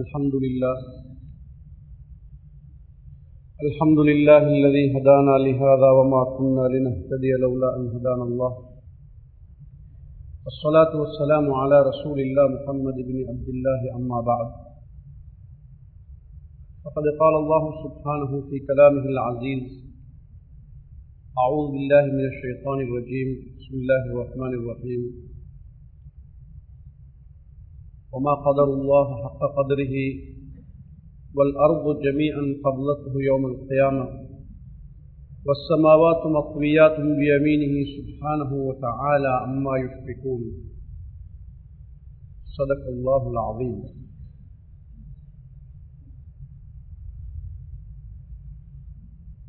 الحمد لله. الحمد لله الذي هدانا لهذا وما كنا لنهتدي لولا أن هدانا الله. والصلاة والسلام على رسول الله محمد بن عبد الله أما بعد. فقد قال الله سبحانه في كلامه العزيز أعوذ بالله من الشيطان الرجيم. بسم الله الرحمن الرحيم. وما قدر الله حق قدره والأرض جميعا قبضته يوم القيامة. والسماوات مطويات بيمينه سبحانه وتعالى عما يشركون. صدق الله العظيم.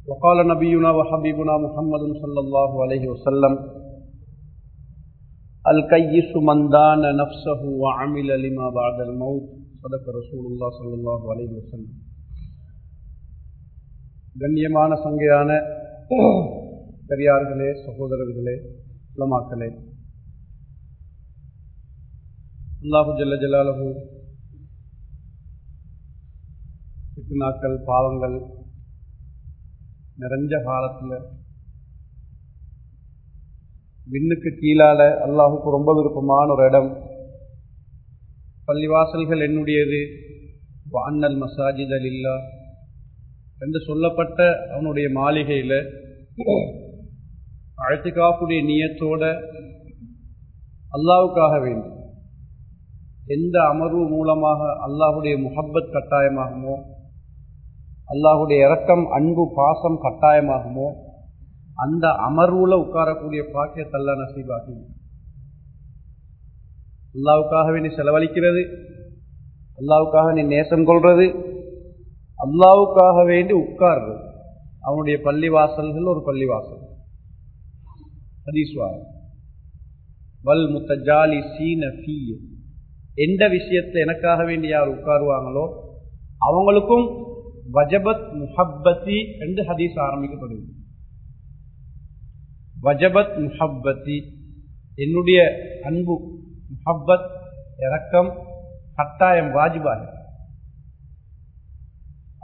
وقال نبينا وحبيبنا محمد صلى الله عليه وسلم الكيس من دان نفسه وعمل لما بعد الموت صدق رسول الله صلى الله عليه وسلم கண்ணியமான சங்கையான பெரியார்களே சகோதரர்களே உலமாக்களே அல்லாஹு ஜல்ல ஜலாலகு நாட்கள் பாவங்கள் நிறைஞ்ச காலத்தில் விண்ணுக்கு கீழால அல்லாஹுக்கு ரொம்ப விருப்பமான ஒரு இடம். பள்ளிவாசல்கள் என்னுடையது? வான்னல் மசாஜித் இல்லா என்று சொல்லப்பட்ட அவனுடைய மாளிகையில் அழைத்துக்காப்புடைய நியத்தோட அல்லாவுக்காக வேண்டும். எந்த அமர்வு மூலமாக அல்லாஹுடைய முஹப்பத் கட்டாயமாகுமோ அல்லாஹுடைய இரக்கம் அன்பு பாசம் கட்டாயமாகுமோ அந்த அமர்வுல உட்காரக்கூடிய பாக்கியத்தல்ல நசீபாகி அல்லாவுக்காக வேண்டி செலவழிக்கிறது. அல்லாவுக்காக நீ நேசம் கொள்றது. அல்லாவுக்காக வேண்டி உட்கார்றது. அவனுடைய பள்ளிவாசல்கள் ஒரு பள்ளிவாசல். ஹதீஸ்வார் வல் முத்தஜாலி சீன ஃபீய எந்த விஷயத்தை எனக்காக வேண்டி யார் உட்காருவாங்களோ அவங்களுக்கும் வஜபத் முஹப்பத்தி என்று ஹதீஸ் ஆரம்பிக்கப்படுகிறது. வஜபத் முஹப்பத்தி. என்னுடைய அன்பு முஹப்பத் இறக்கம் கட்டாயம் வாஜிபாக.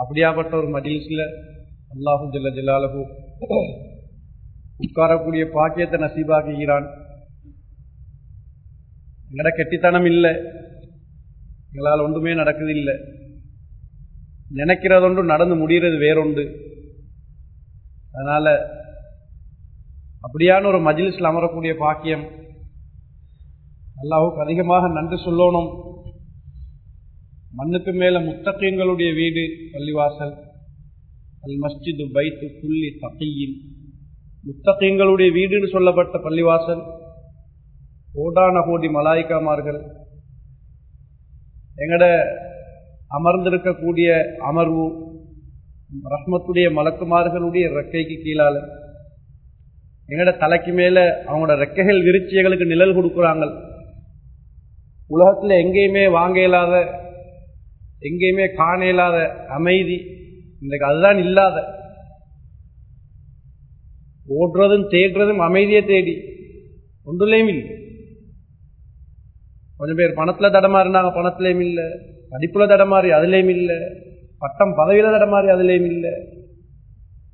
அப்படியாப்பட்ட ஒரு மஜிலிஸ்ல அல்லாஹு ஜல்ல ஜலாலகு உட்காரக்கூடிய பாக்கியத்தை நசீபாக்குகிறான். எங்கட கெட்டித்தனம் இல்லை. எங்களால் ஒன்றுமே நடக்குது இல்லை நினைக்கிறதொன்று நடந்து முடிகிறது வேறொன்று. அதனால் அப்படியான ஒரு மஜிலிஸில் அமரக்கூடிய பாக்கியம். அல்லாஹுக்கு அதிகமாக நன்றி சொல்லணும். மண்ணுக்கு மேல முத்தகையங்களுடைய வீடு பள்ளிவாசல். அல் மஸ்ஜிது பைத்து புள்ளி தகையின். முத்தகையங்களுடைய வீடுன்னு சொல்லப்பட்ட பள்ளிவாசல். கோடான கோடி மலாய்க்காமார்கள். எங்கட அமர்ந்திருக்கக்கூடிய அமர்வு ரஹ்மத்துடைய மலக்குமார்களுடைய ரெக்கைக்கு கீழால. எங்கட தலைக்கு மேல அவங்களோட ரெக்கைகள் விருச்சியங்களுக்கு நிழல் கொடுக்குறாங்க உலகத்துல எங்கேயுமே வாங்க இயலாத எங்கேயுமே காண இயலாத அமைதி இன்றைக்கு அதுதான் இல்லாத. ஓடுறதும் தேடுறதும் அமைதியை தேடி. ஒன்றுலையும் இல்லை. கொஞ்சம் பேர் பணத்துல தடமாறினாங்க பணத்திலையும் இல்லை. படிப்புல தடமாறி அதுலேயும் இல்லை. பட்டம் பதவியில தடமாறி அதுலேயும் இல்லை.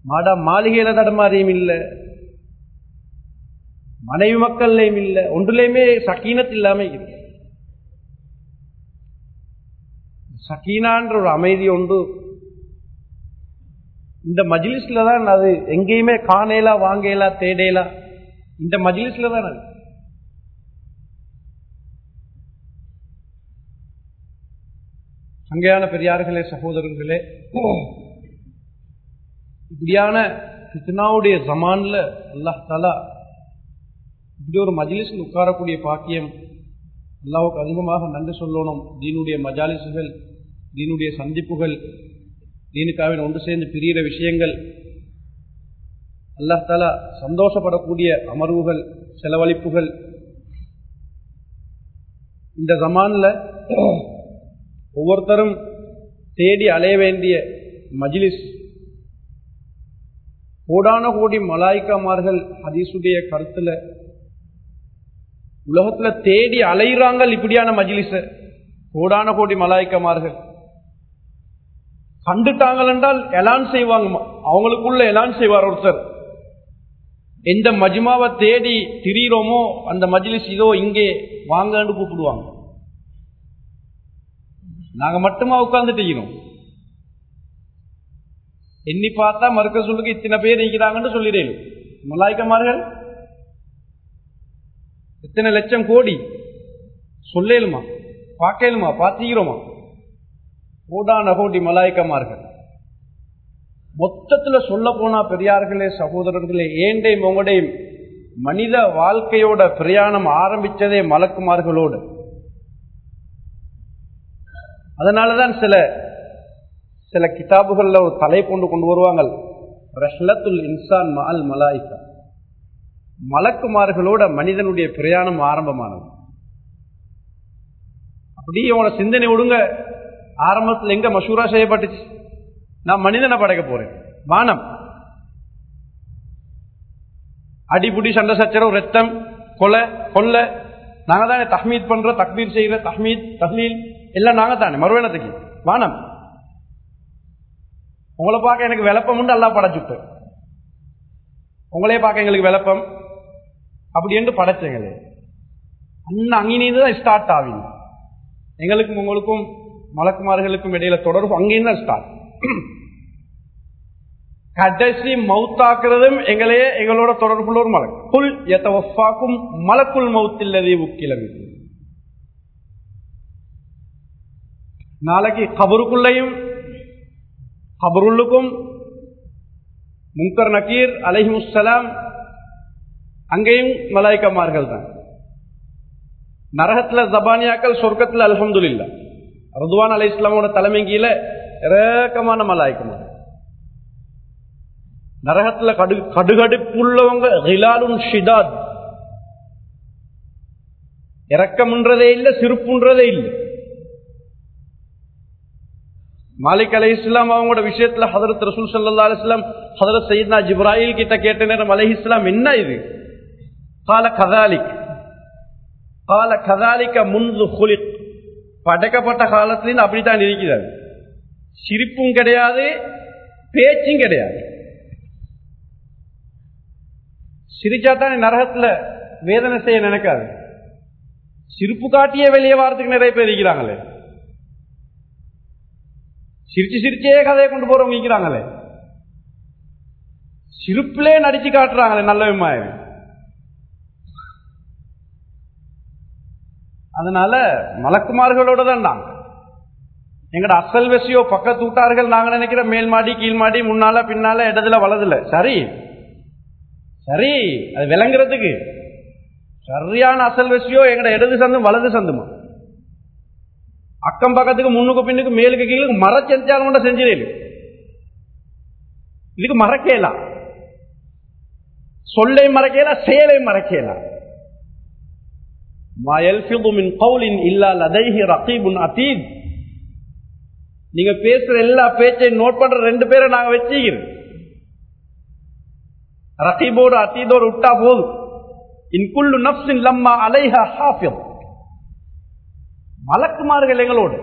மாடா மாளிகையில தடமாறியும் இல்லை. மனைவி மக்கள்லையும் இல்லை ஒன்றுலையுமே சக்கீனத்து இல்லாம இருக்கு சக்கீனான்ற ஒரு அமைதி உண்டு. இந்த மஜிலிஸ்ல தான் அது எங்கேயுமே காணேலா வாங்கலா தேடேலா. இந்த மஜிலிஸ்ல தான் அது. சங்கையான பெரியார்களே சகோதரர்களே இப்படியான கிருஷ்ணாவுடைய ஜமான்ல அல்லாஹ் தாலா இப்படி ஒரு மஜிலிஸில் உட்காரக்கூடிய பாக்கியம் அல்லாவுக்கு அதிகமாக நன்றி சொல்லணும். தீனுடைய மஜாலிசுகள் தீனுடைய சந்திப்புகள் தீனுக்காவின் ஒன்று சேர்ந்து பிரியிற விஷயங்கள் அல்லாஹ் சந்தோஷப்படக்கூடிய அமர்வுகள் செலவழிப்புகள். இந்த ஜமான்ல ஒவ்வொருத்தரும் தேடி அலைய வேண்டிய மஜிலிஸ். கோடான கோடி மலாய்க்காமார்கள் ஹதீசுடைய கருத்துல உலகத்துல தேடி அலைகிறாங்க இப்படியான மஜிலிச கோடான கோடி மலாய்க்கமார்கள். கண்டுட்டாங்கள் என்றால் எலான் செய்வாங்க அவங்களுக்குள்ள எலான் செய்வார் ஒருத்தர். எந்த மஜ்மாவை தேடி திரியிறோமோ அந்த மஜ்லிஸ் இதோ இங்கே வாங்கன்னு கூப்பிடுவாங்க. நாங்க மட்டுமா உட்கார்ந்துட்டு இருக்கிறோம் எண்ணி பார்த்தா மறுக்க சொல்லுக்கு இத்தனை பேர் இருக்கிறாங்கன்னு சொல்லிடுறேன் மலாய்க்கமார்கள் எத்தனை லட்சம் கோடி. சொல்லலுமா? பார்க்கலுமா? பார்த்தீங்கிறோமா கோடான கோடி மலாய்க்கமார்கள். மொத்தத்தில் சொல்ல போனா பெரியார்களே சகோதரர்களே ஏண்டையும் உங்களுடையும் மனித வாழ்க்கையோட பிரயாணம் ஆரம்பிச்சதே மலக்குமார்களோடு. அதனாலதான் சில சில கிதாபுகள்ல ஒரு தலை கொண்டு கொண்டு வருவாங்க ரஹ்லத்துல் இன்சான் மால் மலாய்க்கா. மலக்குமார்களோட மனிதனுடைய பிரயாணம் ஆரம்பமானது. அப்படியே உன சிந்தனை ஒடுங்க ஆரம்பத்தில் எங்க மசூரா செய்யப்பட்டுச்சு? நான் மனிதனை படைக்க போறேன். வானம். அடிபுடி சண்டை சச்சரவு ரத்தம் கொலை கொல்ல நாங்க தானே தஹ்மீத் பண்றோம் தக்மீர் செய்யற தஹ்மீத் தஹ்லீல். எல்லாம் நாங்க தானே மறுவேணத்துக்கு. வானம். உங்களை பார்க்க எனக்கு விளப்பம் உண்டு எல்லாம் படைச்சுட்டு. உங்களே பார்க்க எங்களுக்கு விளப்பம். அப்படி என்று படைச்சங்களே அந்த அங்கிருந்து தான் ஸ்டார்ட் ஆகும் எங்களுக்கும் உங்களுக்கும் மலக்குமார்களுக்கும் இடையில தொடர்பு அங்கேயும் தான் ஸ்டார்ட் கடைசி மவுத்தாக்குறதும் எங்களையே எங்களோட தொடர்புள்ள ஒரு மலக்கு. புல் எத்தவஃபாக்கும் மலக்குள் மவுத்தில்லதே உக்கிலவி நாளைக்கு கபருக்குள்ளையும் கபருள்ளுக்கும் முங்கர் நக்கீர் அலஹிமுசலாம் அங்கேயும் மலாய்க்கமார்கள் தான் நரகத்துல ஜபானியாக்கள் சொர்க்கத்துல அலமதுல்லா ரதுவான் அலை இஸ்லாமோட தலைமை கீழே இறக்கமான மலாய்க்கமாக நரகத்துல கடு கடுகடுப்புள்ளவங்க ஹிலாலுன் ஷிதாத். இறக்கம்ன்றதே இல்லை சிறுப்புன்றதே இல்லை. மாலிக் அலி இஸ்லாம் அவங்களோட விஷயத்துல ஹதரத் ரசூல் சல்லா அலிஸ்லாம் ஹதரத் சையத்னா ஜிப்ராஹில் கிட்ட கேட்ட நேரம் அலஹி இஸ்லாம் என்ன இது? கால கதாலிக் கால கதாலிக்க முன்பு ஹுலிக் படைக்கப்பட்ட காலத்திலிருந்து அப்படித்தான் இருக்கிறார் சிரிப்பும் கிடையாது பேச்சும் கிடையாது சிரிச்சாதான் நரகத்துல வேதனை செய்ய நினைக்காது சிரிப்பு காட்டியே வெளியே வாரத்துக்கு நிறைய பேர் இருக்கிறாங்களே சிரிச்சு சிரிச்சே கதையை கொண்டு போறவங்க இருக்கிறாங்களே சிரிப்பிலே நடிச்சு காட்டுறாங்களே நல்ல விமாயம் அதனால மலக்குமார்களோட தான் நாங்கள் எங்கட அசல் வசியோ பக்கத்து விட்டார்கள் நாங்கள் நினைக்கிற மேல் மாடி கீழ் மாடி முன்னால பின்னால இடத்துல வலதுல. சரி. சரி. அது விளங்குறதுக்கு. சரியான அசல் வசியோ எங்கட இடது சந்தும் வலது சந்துமா? அக்கம் பக்கத்துக்கு முன்னுக்கு பின்னுக்கு மேலுக்கு கீழே மரச்செஞ்சாலும் கூட செஞ்சிடல இதுக்கு மறக்கலாம் சொல்லை மறக்கலாம் செயலை மறைக்கலாம் நீங்க பேசுற எல்லா பேச்சையும் நோட் பண்ற ரெண்டு பேரை நாங்க வச்சுக்கிறோம். ரகீபோடு அத்தீதோடு விட்டா போதும். இன்குள்ளு நப்சின் லம்மா அலைஹா ஹாஃபியம் மலக்குமார்கள் எங்களோடு.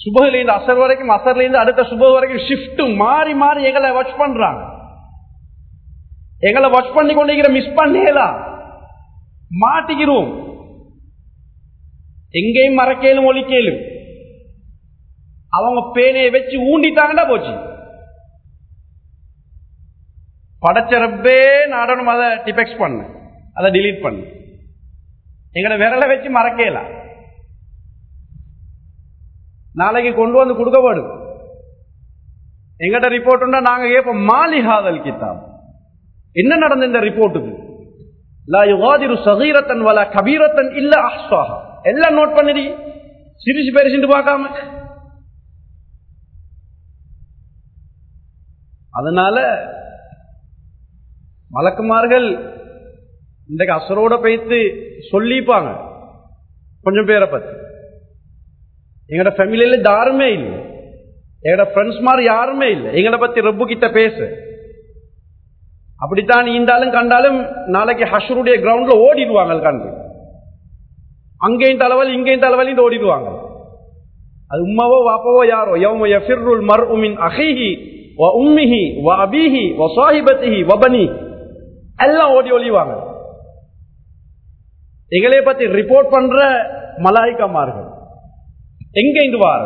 சுபகிலேருந்து அசர் வரைக்கும் அசர்லேருந்து அடுத்த சுப வரைக்கும் ஷிஃப்ட் மாறி மாறி எங்களை வாட்ச் பண்றாங்க. எங்களை வாட்ச் பண்ணி கொண்டிருக்கிற மிஸ் பண்ணலாம் மாட்டிக்கிறோம். எங்கேயும் மறக்கேலும் ஒழிக்கேலும். அவங்க பேனையை வச்சு ஊண்டிட்டாங்கன்னா போச்சு. படைச்ச ரப்பே நாடனும் அதை டிபெக்ட் பண்ண. அதை டிலீட் பண்ணு. எங்களை விரலை வச்சு மறக்கலாம் நாளைக்கு கொண்டு வந்து கொடுக்கப்படும் எங்கிட்ட ரிப்போர்ட் நாங்க கேட்போம் மாலிஹாதல் கிதாப் என்ன நடந்த இந்த ரிப்போர்ட்டுக்கு லா யுகாதிரு சகீரத்தன் வல கபீரத்தன் இல்ல அஹ்சாஹா எல்லாம் நோட் பண்ணிடி. சிரிச்சு பெருசிட்டு பார்க்காம. அதனால வழக்குமார்கள் இன்றைக்கு அசரோட பைத்து சொல்லிப்பாங்க. கொஞ்சம் பேரை பத்தி. எங்கட ஃபேமிலியில யாருமே இல்லை. எங்களோட ஃப்ரெண்ட்ஸ் மாதிரி யாருமே இல்லை. எங்களை பத்தி ரப்பு கிட்ட பேச. அப்படித்தான் ஈந்தாலும் கண்டாலும் நாளைக்கு ஹஷருடைய கிரவுண்ட்ல ஓடிடுவாங்க கண்டு. அங்கேயும் தலைவல் இங்கேயும் தலைவலி ஓடிடுவாங்க அது உம்மாவோ வாப்பாவோ யாரோ? யௌம யஃபிர்ருல் மர் உமின் அஹிஹி வ உம்மிஹி வ அபீஹி வ சாஹிபத்திஹி வபனி எல்லாம் ஓடி ஒழிவாங்க எங்களை பத்தி ரிப்போர்ட் பண்ற மலாய்க்கமார்கள். எங்க இருந்து வார?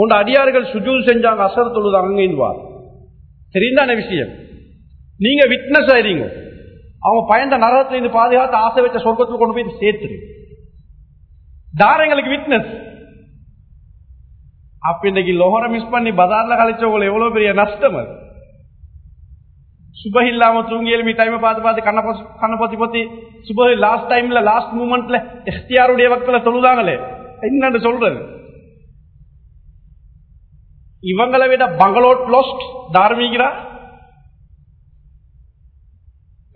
உண்ட அடியார்கள் சுஜூல் செஞ்சாங்க அசர் தொழுதாங்க அங்க இருந்து வார. தெரிந்தான விஷயம். நீங்க விட்னஸ் ஆயிரீங்க. அவங்க பயந்த நரகத்துல இருந்து பாதுகாத்து ஆசை வச்ச சொர்க்கத்தில் கொண்டு போய் சேர்த்துரு. தாரங்களுக்கு விட்னஸ் அப்ப இன்னைக்கு லோகரை மிஸ் பண்ணி பஜார்ல கழிச்சவங்க எவ்வளவு பெரிய நஷ்டம் அது? சுப இல்லாம தூங்கி எழுமி டைமை பார்த்து பார்த்து கண்ணை பொத்தி கண்ணை பொத்தி பொத்தி சுப லாஸ்ட் டைம்ல லாஸ்ட் மூமெண்ட்ல எஸ்டிஆருடைய வக்தில தொழுதாங்களே என்னன்னு சொல்றது? இவங்களை விட பங்களோட் லோஸ்ட் தார்மீகரா?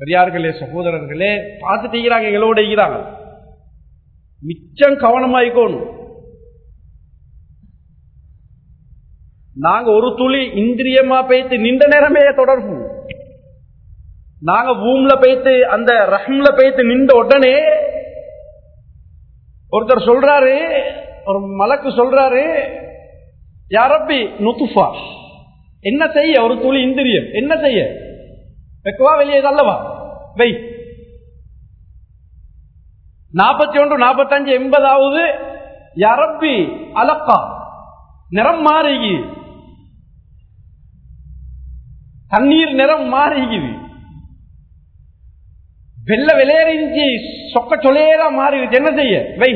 பெரியார்களே சகோதரர்களே பார்த்துட்டீங்கிறாங்க எங்களோட இருக்கிறாங்க. மிச்சம் கவனமாயிக்கோணும். நாங்க ஒரு துளி இந்திரியமா பேத்து நின்ற நேரமே தொடர்பு நாங்க பூம்ல பேத்து அந்த ரஹ்ல பேத்து நின்ற உடனே ஒருத்தர் சொல்றாரு ஒரு மலக்கு சொல்றாரு யாரப்பி நுத்துஃபா என்ன செய்ய? ஒரு துளி இந்திரியம். என்ன செய்ய? வெக்கவா? வெளியே தள்ளவா வை. நாற்பத்தி ஒன்று நாற்பத்தஞ்சு எண்பதாவது யரப்பி அலப்பா நிறம் மாறிகி. தண்ணீர் நிறம் மாறிக்குது வெள்ள வெளியேறிஞ்சு சொக்க சொலையேறா மாறிடுச்சு என்ன செய்ய? வை.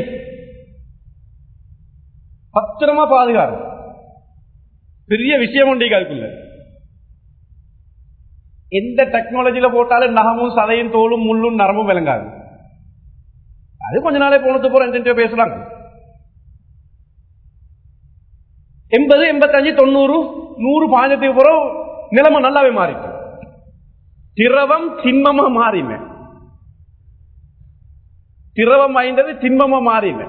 பத்திரமா பாதுகாப்பு பெரிய விஷயம் உண்டு அதுக்குள்ள எந்த டெக்னாலஜியில போட்டாலும் நகமும் சதையும் தோலும் முள்ளும் நரம்பும் விளங்காது. அது கொஞ்ச நாளே போனது போற எந்த பேசுறாங்க எண்பது எண்பத்தஞ்சு தொண்ணூறு நூறு பாஞ்சத்துக்கு போறோம் நிலைமை நல்லாவே மாறிட்டு. திரவம் திண்மமா மாறின. திரவம் வாய்ந்தது திண்மமா மாறின.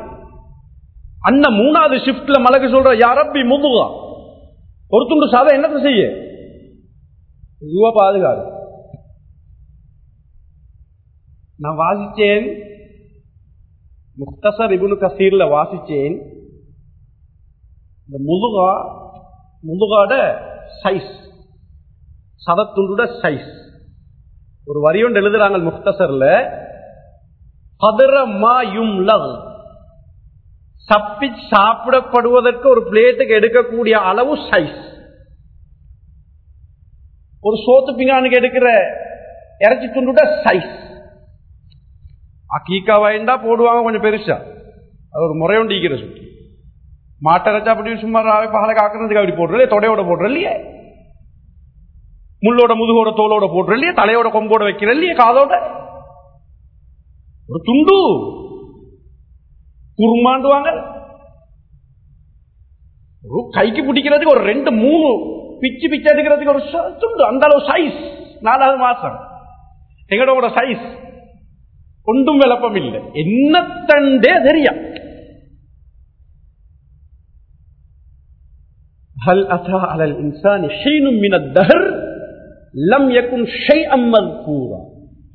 அந்த மூணாவது ஷிப்ட்ல மலக்கு சொல்ற யாரப்பி முதுகா. ஒரு துண்டு சாதம் என்னத்தை செய்ய? இதுவா பாதுகாது நான் வாசிச்சேன் முக்தசர் இபுனு கசீர்ல வாசிச்சேன். இந்த முதுகா முதுகாட சைஸ். சதத்துண்டோட சைஸ். ஒரு வரி ஒன்று எழுதுறாங்க முக்தசர்ல. தப்பி சாப்பிடப்படுவதற்கு ஒரு பிளேட்டுக்கு எடுக்கக்கூடிய அளவு சைஸ் ஒரு சோத்து பிங்கானுக்கு எடுக்கிற இறைச்சி துண்டுட சைஸ் அக்கீக்கா வாய்ந்தா போடுவாங்க கொஞ்சம் பெருசா. அது ஒரு முறையொண்டிக்கிற சுற்றி மாட்டை இறைச்சா அப்படி சும்மா பகலை காக்கிறதுக்கு அப்படி போடுறது தொடையோட போடுற இல்லையே? முள்ளோட முதுகோட தோலோட போடுற இல்லையே? தலையோட கொம்போட வைக்கிற இல்லையே? காதோட? ஒரு துண்டு. குருமாண்டுவாங்க ஒரு கைக்கு பிடிக்கிறதுக்கு ஒரு ரெண்டு மூணு பிச்சு பிச்சு எடுக்கிறதுக்கு ஒரு துண்டு அந்த அளவு சைஸ் நாலாவது மாசம் எங்களோட சைஸ் ஒன்றும் விளப்பம் இல்லை என்னத்தண்டே தெரியும் هل أتى على الإنسان حين من الدهر لم يكن شيئا مذكورا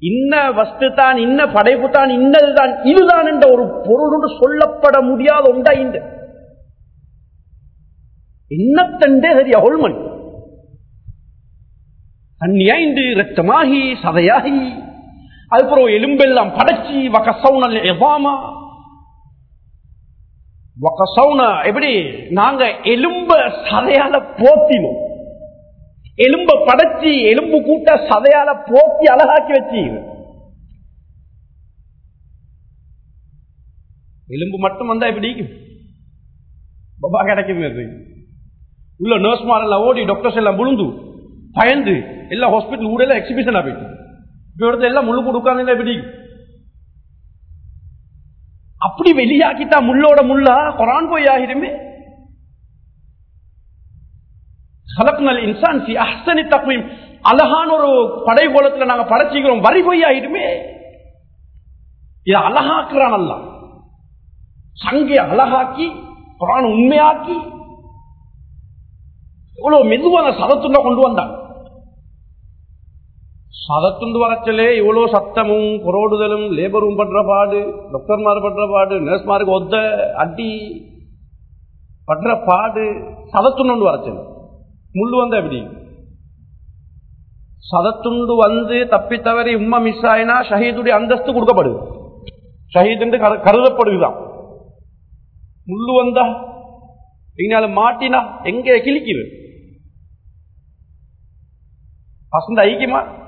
இன்ன வஸ்து தான் இன்ன படைப்பு தான் இன்னதுதான் இதுதான் என்ற ஒரு பொருள் சொல்லப்பட முடியாத உண்டா இந்த இன்னத்தண்டே சரியா ஹொல்மன் தண்ணியாய்ந்து ரத்தமாகி சதையாகி அதுக்கப்புறம் எலும்பெல்லாம் படைச்சி வகசவுனல் எவாமா? வகசவுன எப்படி? நாங்க எலும்ப சதையால போத்தினோம். எலும்ப படைச்சி எலும்பு கூட்ட சதையால போக்கி அழகாக்கி வச்சு. எலும்பு மட்டும் வந்தா எப்படி பபா கிடைக்குது உள்ள நர்ஸ்மார் எல்லாம் ஓடி டாக்டர்ஸ் எல்லாம் விழுந்து பயந்து எல்லா ஹாஸ்பிட்டல் ஊடல எக்ஸிபிஷன் போயிட்டு. இப்ப இடத்துல எல்லாம் முழு கொடுக்காது எப்படி? அப்படி வெளியாக்கிட்டா முள்ளோட முள்ளா கொரான் போய் ஆகிருமே ஹலக்னல் இன்சான் சி அஹ்சனி தக்வீம் அழகான ஒரு படை கோலத்துல நாங்க படைச்சிக்கிறோம் வரி பொய்யாயிடுமே இதை அழகாக்குறான் அல்ல சங்கை அழகாக்கி குரான் உண்மையாக்கி எவ்வளவு மெதுவான சதத்துள்ள கொண்டு வந்தான் சதத்துண்டு வரச்சலே இவ்வளோ சத்தமும் புரோடுதலும் லேபரும் பண்ற பாடு டாக்டர்மார் பண்ற பாடு நர்ஸ்மாருக்கு ஒத்த அடி படுற பாடு சதத்துண்டு வரச்சல் முள்ளு வந்த எப்படி சதத்துண்டு வந்து தப்பி உம்மா மிஸ் ஆயினா ஷஹீதுடைய அந்தஸ்து கொடுக்கப்படுது. ஷஹீத் என்று கரு- கருதப்படுதுதான். முள்ளு வந்தா எங்கனால மாட்டினா எங்க கிழிக்குது? வசந்த ஐக்கியமா?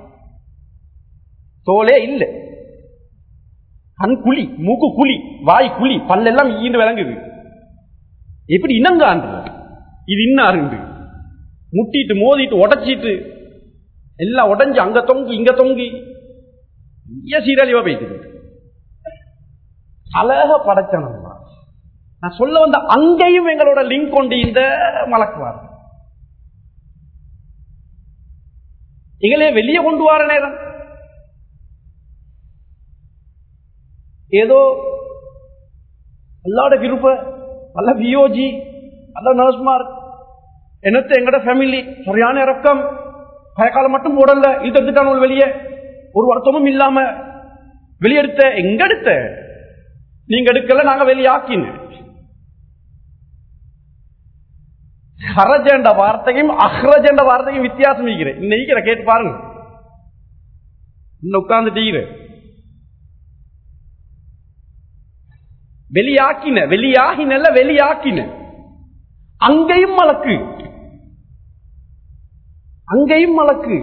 தோலே இல்லை. கண் குழி மூக்கு குழி வாய் குழி பல்லெல்லாம் ஈண்டு விளங்குது. எப்படி இனங்காண்டு இது இன்னாருண்டு. முட்டிட்டு மோதிட்டு உடச்சிட்டு எல்லாம் உடஞ்சி அங்க தொங்கி இங்க தொங்கி. நிறைய சீரழிவா போயிட்டு அழக படைச்சனம் நான் சொல்ல வந்த அங்கேயும் எங்களோட லிங்க் கொண்டு இந்த மலக்குவார். எங்களே வெளியே கொண்டு வர நேரம். ஏதோ அல்லாட விருப்ப அல்ல வியோஜி அல்ல நர்ஸ்மார் என்னத்த எங்கட ஃபேமிலி சரியான இறக்கம். பயக்காலம் மட்டும் உடல்ல இது ஒரு வெளியே. ஒரு வருத்தமும் இல்லாம வெளியெடுத்த எங்க எடுத்த? நீங்க எடுக்கல நாங்க வெளியாக்கின ஹரஜ வார்த்தையும் அஹ்ரஜ வார்த்தையும் வித்தியாசம் இருக்கிறேன் இன்னைக்கு கேட்டு பாருங்க. இன்னும் உட்கார்ந்துட்டீங்க. வெளியாக்கின வெளியாகினல்ல வெளியாக்கின. அங்கேயும் மலக்கு. அங்கேயும் மலக்கு.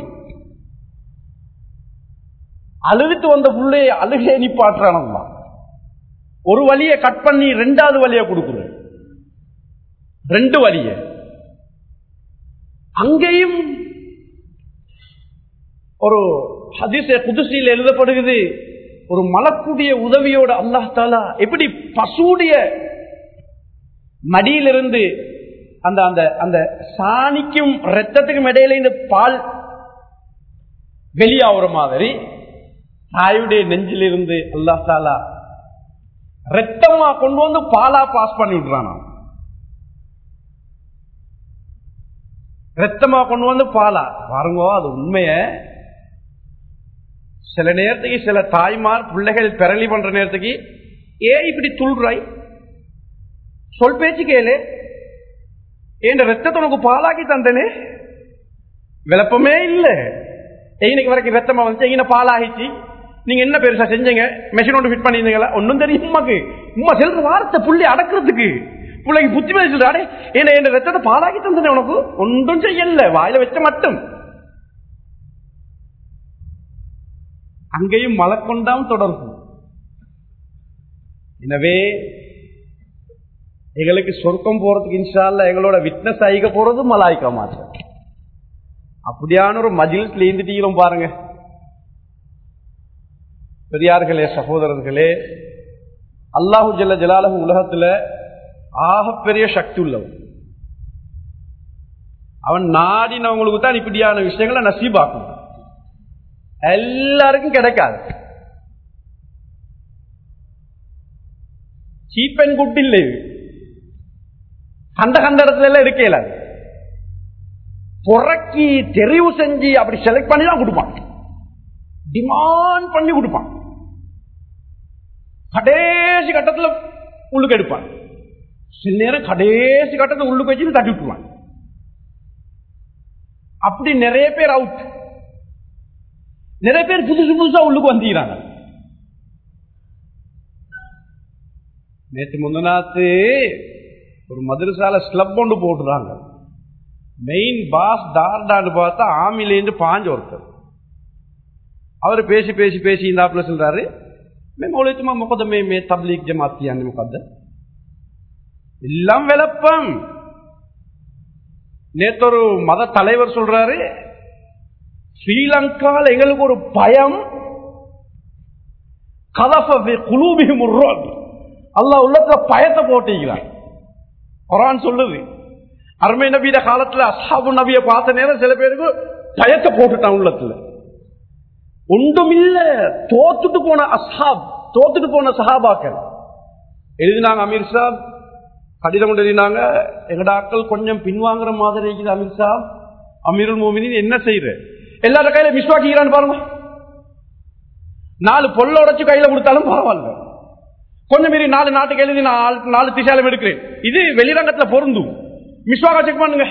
அழுதுட்டு வந்த புள்ளைய அழுகே நிப்பாற்றானம்மா ஒரு வழியை கட் பண்ணி ரெண்டாவது வழியை கொடுக்குற ரெண்டு வழிய அங்கேயும் ஒரு ஹதீச புதுசியில் எழுதப்படுகிறது ஒரு மலக்குடைய உதவியோட அல்லாஹாலா எப்படி பசுடைய மடியிலிருந்து அந்த அந்த அந்த சாணிக்கும் ரத்தத்துக்கும் இடையில இந்த பால் வெளியாகிற மாதிரி தாயுடைய நெஞ்சிலிருந்து அல்லா தாலா ரத்தமா கொண்டு வந்து பாலா பாஸ் பண்ணி விடுறான் ரத்தமா கொண்டு வந்து பாலா. பாருங்க அது உண்மைய. சில நேரத்துக்கு சில தாய்மார் பிள்ளைகள் பிறலி பண்ற நேரத்துக்கு ஏ இப்படி துள்றாய் சொல் பேச்சு கேளு. என் ரத்தத்தை உனக்கு பாலாக்கி தந்தனே? விளப்பமே இல்லை. இன்னைக்கு வரைக்கும் ரத்தமா வந்து எங்க பாலாகிச்சு. நீங்க என்ன பெருசா செஞ்சீங்க? மெஷின் ஒன்று ஃபிட் பண்ணிருந்தீங்களா ஒன்றும் தெரியும் உமாக்கு. உமா செல்ற வாரத்தை புள்ளி அடக்கிறதுக்கு. பிள்ளைக்கு புத்தி மேல சொல்றாடே என்ன என் ரத்தத்தை பாலாக்கி தந்தனே உனக்கு? ஒன்றும் செய்யல. வாயில வச்ச மட்டும். அங்கேயும் மலை கொண்டாம் தொடர்பு. எனவே எங்களுக்கு சொர்க்கம் போறதுக்கு இன்ஷால்ல எங்களோட விட்னஸ் ஆகிக்க போறது மலாய்க்க மாற்றம் அப்படியான ஒரு மஜில்ஸ்ல இருந்துட்டீங்களோ பாருங்க. பெரியார்களே சகோதரர்களே அல்லாஹு ஜல்ல ஜலாலஹு உலகத்துல ஆகப்பெரிய சக்தி உள்ளவன். அவன் நாடினவங்களுக்கு தான் இப்படியான விஷயங்களை நசீபாக்கும். எல்லாருக்கும் கிடைக்காது. சீப் அண்ட் குட் இல்லை கண்ட கண்ட இடத்துல எல்லாம் இருக்கல புறக்கி தெரிவு செஞ்சு அப்படி செலக்ட் பண்ணி தான் கொடுப்பான். டிமாண்ட் பண்ணி கொடுப்பான். கடைசி கட்டத்தில் உள்ளுக்கு எடுப்பான். சில நேரம் கடைசி கட்டத்தில் உள்ளுக்கு வச்சு தட்டி விட்டுருவான். அப்படி நிறைய பேர் அவுட் நிறைய பேர் புதுசு புதுசா உள்ளுக்கு வந்துக்கிறாங்க நேற்று முந்தநாத்து ஒரு மதுரசால ஸ்லப் ஒன்று போட்டுறாங்க. மெயின் பாஸ் தார்டான்னு பார்த்தா ஆமிலேருந்து பாஞ்ச ஒருத்தர். அவர் பேசி பேசி பேசி இந்தாப்புல சொல்றாரு. மேம் ஒழித்துமா முகதமே மே தப்லீக் ஜமாத்தியான்னு முகத்த எல்லாம் விளப்பம். நேற்று ஒரு மத தலைவர் சொல்றாரு ஸ்ரீலங்காவில் எங்களுக்கு ஒரு பயம். கலபி குலூபிகி முர்ரோன் அல்ல உள்ளத்துல பயத்தை போட்டீங்களா குரான் சொல்லுது. அருமை நபியிட காலத்துல அசாபு நபிய பார்த்த நேரம் சில பேருக்கு பயத்தை போட்டுட்டான் உள்ளத்துல. ஒன்றும் இல்ல தோத்துட்டு போன அசாப் தோத்துட்டு போன சஹாபாக்கள். எழுதினாங்க அமீர் சாப் கடிதம் எழுதினாங்க எங்கட ஆக்கள் கொஞ்சம் பின்வாங்குற மாதிரி இருக்குது அமீர் சாப்? அமீருல் மோமினின் என்ன செய்யற எல்லாரும் கையில மிஸ்வாக்கிக்கிறான்னு பாருங்க. நாலு பொல்ல உடச்சு கையில கொடுத்தாலும் பரவாயில்ல. கொஞ்சம் மீறி நாலு நாட்டுக்கு எழுதி நான் நாலு திசாலம் எடுக்கிறேன். இது வெளிரங்கத்துல பொருந்தும். மிஸ்வாக செக் பண்ணுங்க.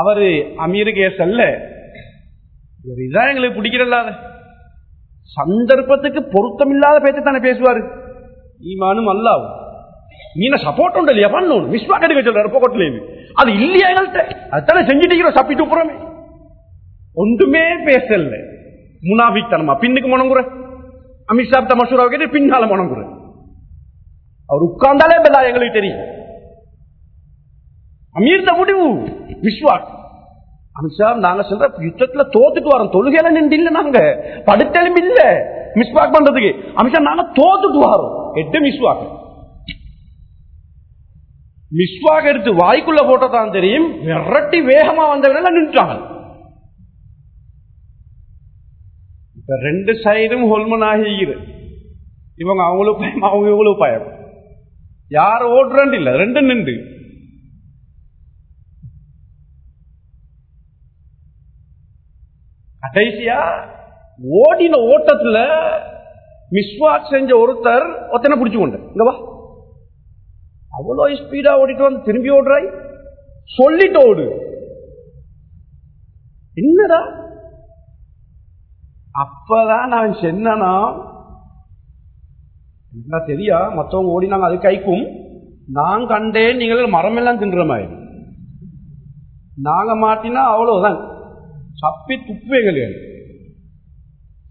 அவரு அமீருக்கு செல்ல இதுதான் எங்களுக்கு பிடிக்கிறல்லாத சந்தர்ப்பத்துக்கு பொருத்தம் இல்லாத பேச்சு தானே பேசுவாரு. ஈமானும் அல்லாவும். நீன சப்போர்ட் உண்டு இல்லையா? பண்ணணும். மிஸ்வா கடிக்க சொல்றாரு போக்கட்ல அது இல்லையா எங்கள்கிட்ட? அதுதானே செஞ்சுட்டீங்க சப்பிட்டு போறோமே ஒன்றுமே பேசல. முனாபித்தனமா பின்னுக்கு முணங்குற. அமித்ஷா மசூரா கேட்டு பின்னால முணங்குற அவர் உட்கார்ந்தாலே பெல்லா எங்களுக்கு தெரியும் அமீர்த முடிவு விஸ்வாக் அமித்ஷா நாங்க சொல்ற யுத்தத்துல தோத்துட்டு வரோம் தொழுகையில நின்று இல்ல நாங்க படுத்தலும் இல்ல மிஸ்வாக் பண்றதுக்கு அமித்ஷா நாங்க தோத்துட்டு வரோம் எட்டு மிஸ்வாக் மிஸ்வாக் எடுத்து வாய்க்குள்ள போட்டதான் தெரியும் விரட்டி வேகமா வந்தவங்க நின்றாங்க இப்ப ரெண்டு சைடும் ஹோல்மன் ஆகிக்கிறது இவங்க அவங்களும் பயம் அவங்க இவங்களும் பயம். யார் ஓடுறேன் இல்ல ரெண்டு நின்று. கடைசியா ஓடின ஓட்டத்துல மிஸ்வாக் செஞ்ச ஒருத்தர் ஒத்தனை பிடிச்சு கொண்டு. இங்க வா. அவ்வளோ ஸ்பீடா ஓடிட்டு வந்து திரும்பி ஓடுறாய்? சொல்லிட்டு ஓடு. என்னடா? அப்பதான் நான் சென்னா என்ன தெரியா? மற்றவங்க ஓடினாங்க அது கைக்கும் நான் கண்டேன் நீங்கள் மரம் எல்லாம் தின்ற மாதிரி. நாங்க மாட்டினா அவ்வளவுதான். சப்பி துப்புவேங்கள்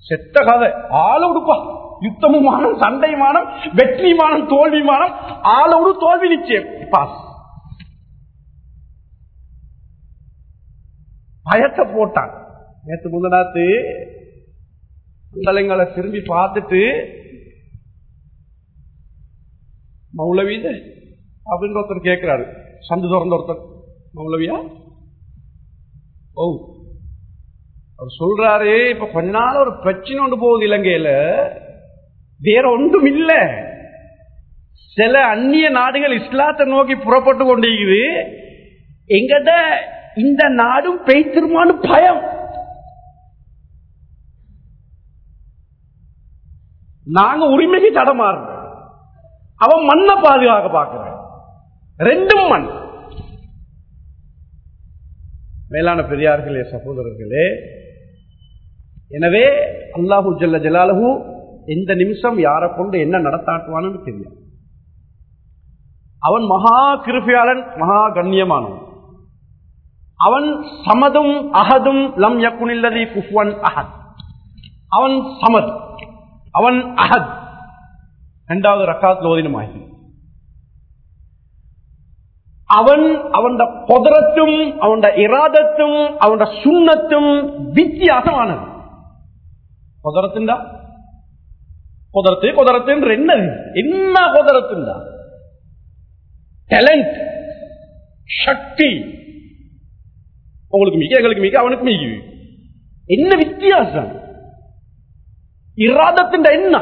செத்த கதை. ஆள உடுப்பா. யுத்தமுமானம் சண்டைமானம் வெற்றிமானம் தோல்விமானம் ஆளோடு தோல்வி நிச்சயம். பாஸ் பயத்தை போட்டான். நேற்று முந்தநாத்து தலைங்களை திரும்பி பார்த்துட்டு மௌலவீத அப்படின்னு ஒருத்தர் கேட்கிறாரு சந்து திறந்த ஒருத்தர். மௌலவியா? ஓ. அவர் சொல்றாரு இப்ப கொஞ்ச நாள் ஒரு பிரச்சனை ஒன்று போகுது இலங்கையில. வேற ஒன்றும் இல்லை. சில அந்நிய நாடுகள் இஸ்லாத்தை நோக்கி புறப்பட்டு கொண்டிருக்குது. எங்கட இந்த நாடும் பெய்திருமான்னு பயம். நாங்க உரிமைக்கு தடமாறுறோம் அவன் மண்ணை பாதுகாக்க பார்க்கிறேன். ரெண்டும் மண். மேலான பெரியார்களே சகோதரர்களே எனவே அல்லாஹூ ஜல்ல ஜலாலஹூ எந்த நிமிஷம் யாரை கொண்டு என்ன நடத்தாட்டுவான்னு தெரியும் அவன் மகா கிருபியாளன் மகா கண்ணியமானவன். அவன் சமதும் அகதும் லம் யக்குனில்லதி குஃப்வன் அஹத். அவன் சமது. அவன் அஹத் இரண்டாவது ரக்காத் ஓதினமாகி அவன் அவன் பொதரத்தும் அவன் இராதத்தும் அவன் சுண்ணத்தும் வித்தியாசமானது கொதரத்துண்டா கொதரத்து கொதரத்து என்று என்னது என்ன கொதரத்துண்டா டேலண்ட் சக்தி உங்களுக்கு மிக எங்களுக்கு மிக அவனுக்கு மிக என்ன வித்தியாசம் இராதத்தின் என்ன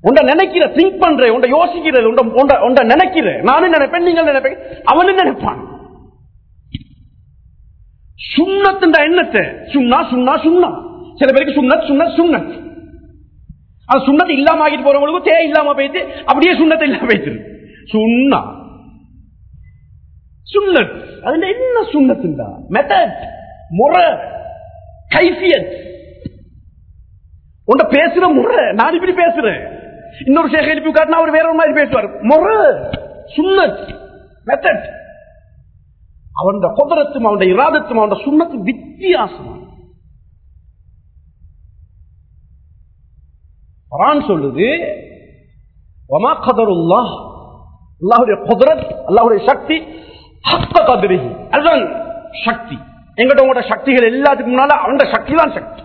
உண்ட நினைக்கிற திங்க் பண்ற உண்ட யோசிக்கிறது உண்ட நினைக்கிற. நானும் நினைப்பேன் நீங்கள் நினைப்பேன் அவனும் நினைப்பான். சுண்ணத்தின் எண்ணத்தை சுண்ணா சுண்ணா சுண்ணா. சில பேருக்கு சுண்ணத் சுண்ணத் சுண்ணத். அது சுண்ணத்து இல்லாம ஆகிட்டு போறவங்களுக்கு தே இல்லாம போயிட்டு அப்படியே சுண்ணத்தை இல்லாம போயிட்டு. சுண்ணா. சுண்ணத். அதுல என்ன சுண்ணத்துண்டா? மெத்தட் முறை. கைஃபியத். உன்ட பேசுற முறை நான் இப்படி பேசுறேன். இன்னொரு சேக எழுப்பி காட்டினா அவர் வேற ஒரு மாதிரி பேசுவார். முறை சுண்ணத் மெத்தட் அவன் குதிரத்தும் அவன் இராதத்தும் அவன் சுண்ணத்து வித்தியாசம். குரான் சொல்லுது ஒமா கதருல்லா அல்லாஹுடைய குதிரத் அல்லாஹுடைய சக்தி ஹக்க கதிரி அதுதான் சக்தி. எங்கிட்ட உங்களோட சக்திகள் எல்லாத்துக்கும் முன்னால அவனோட சக்தி தான் சக்தி.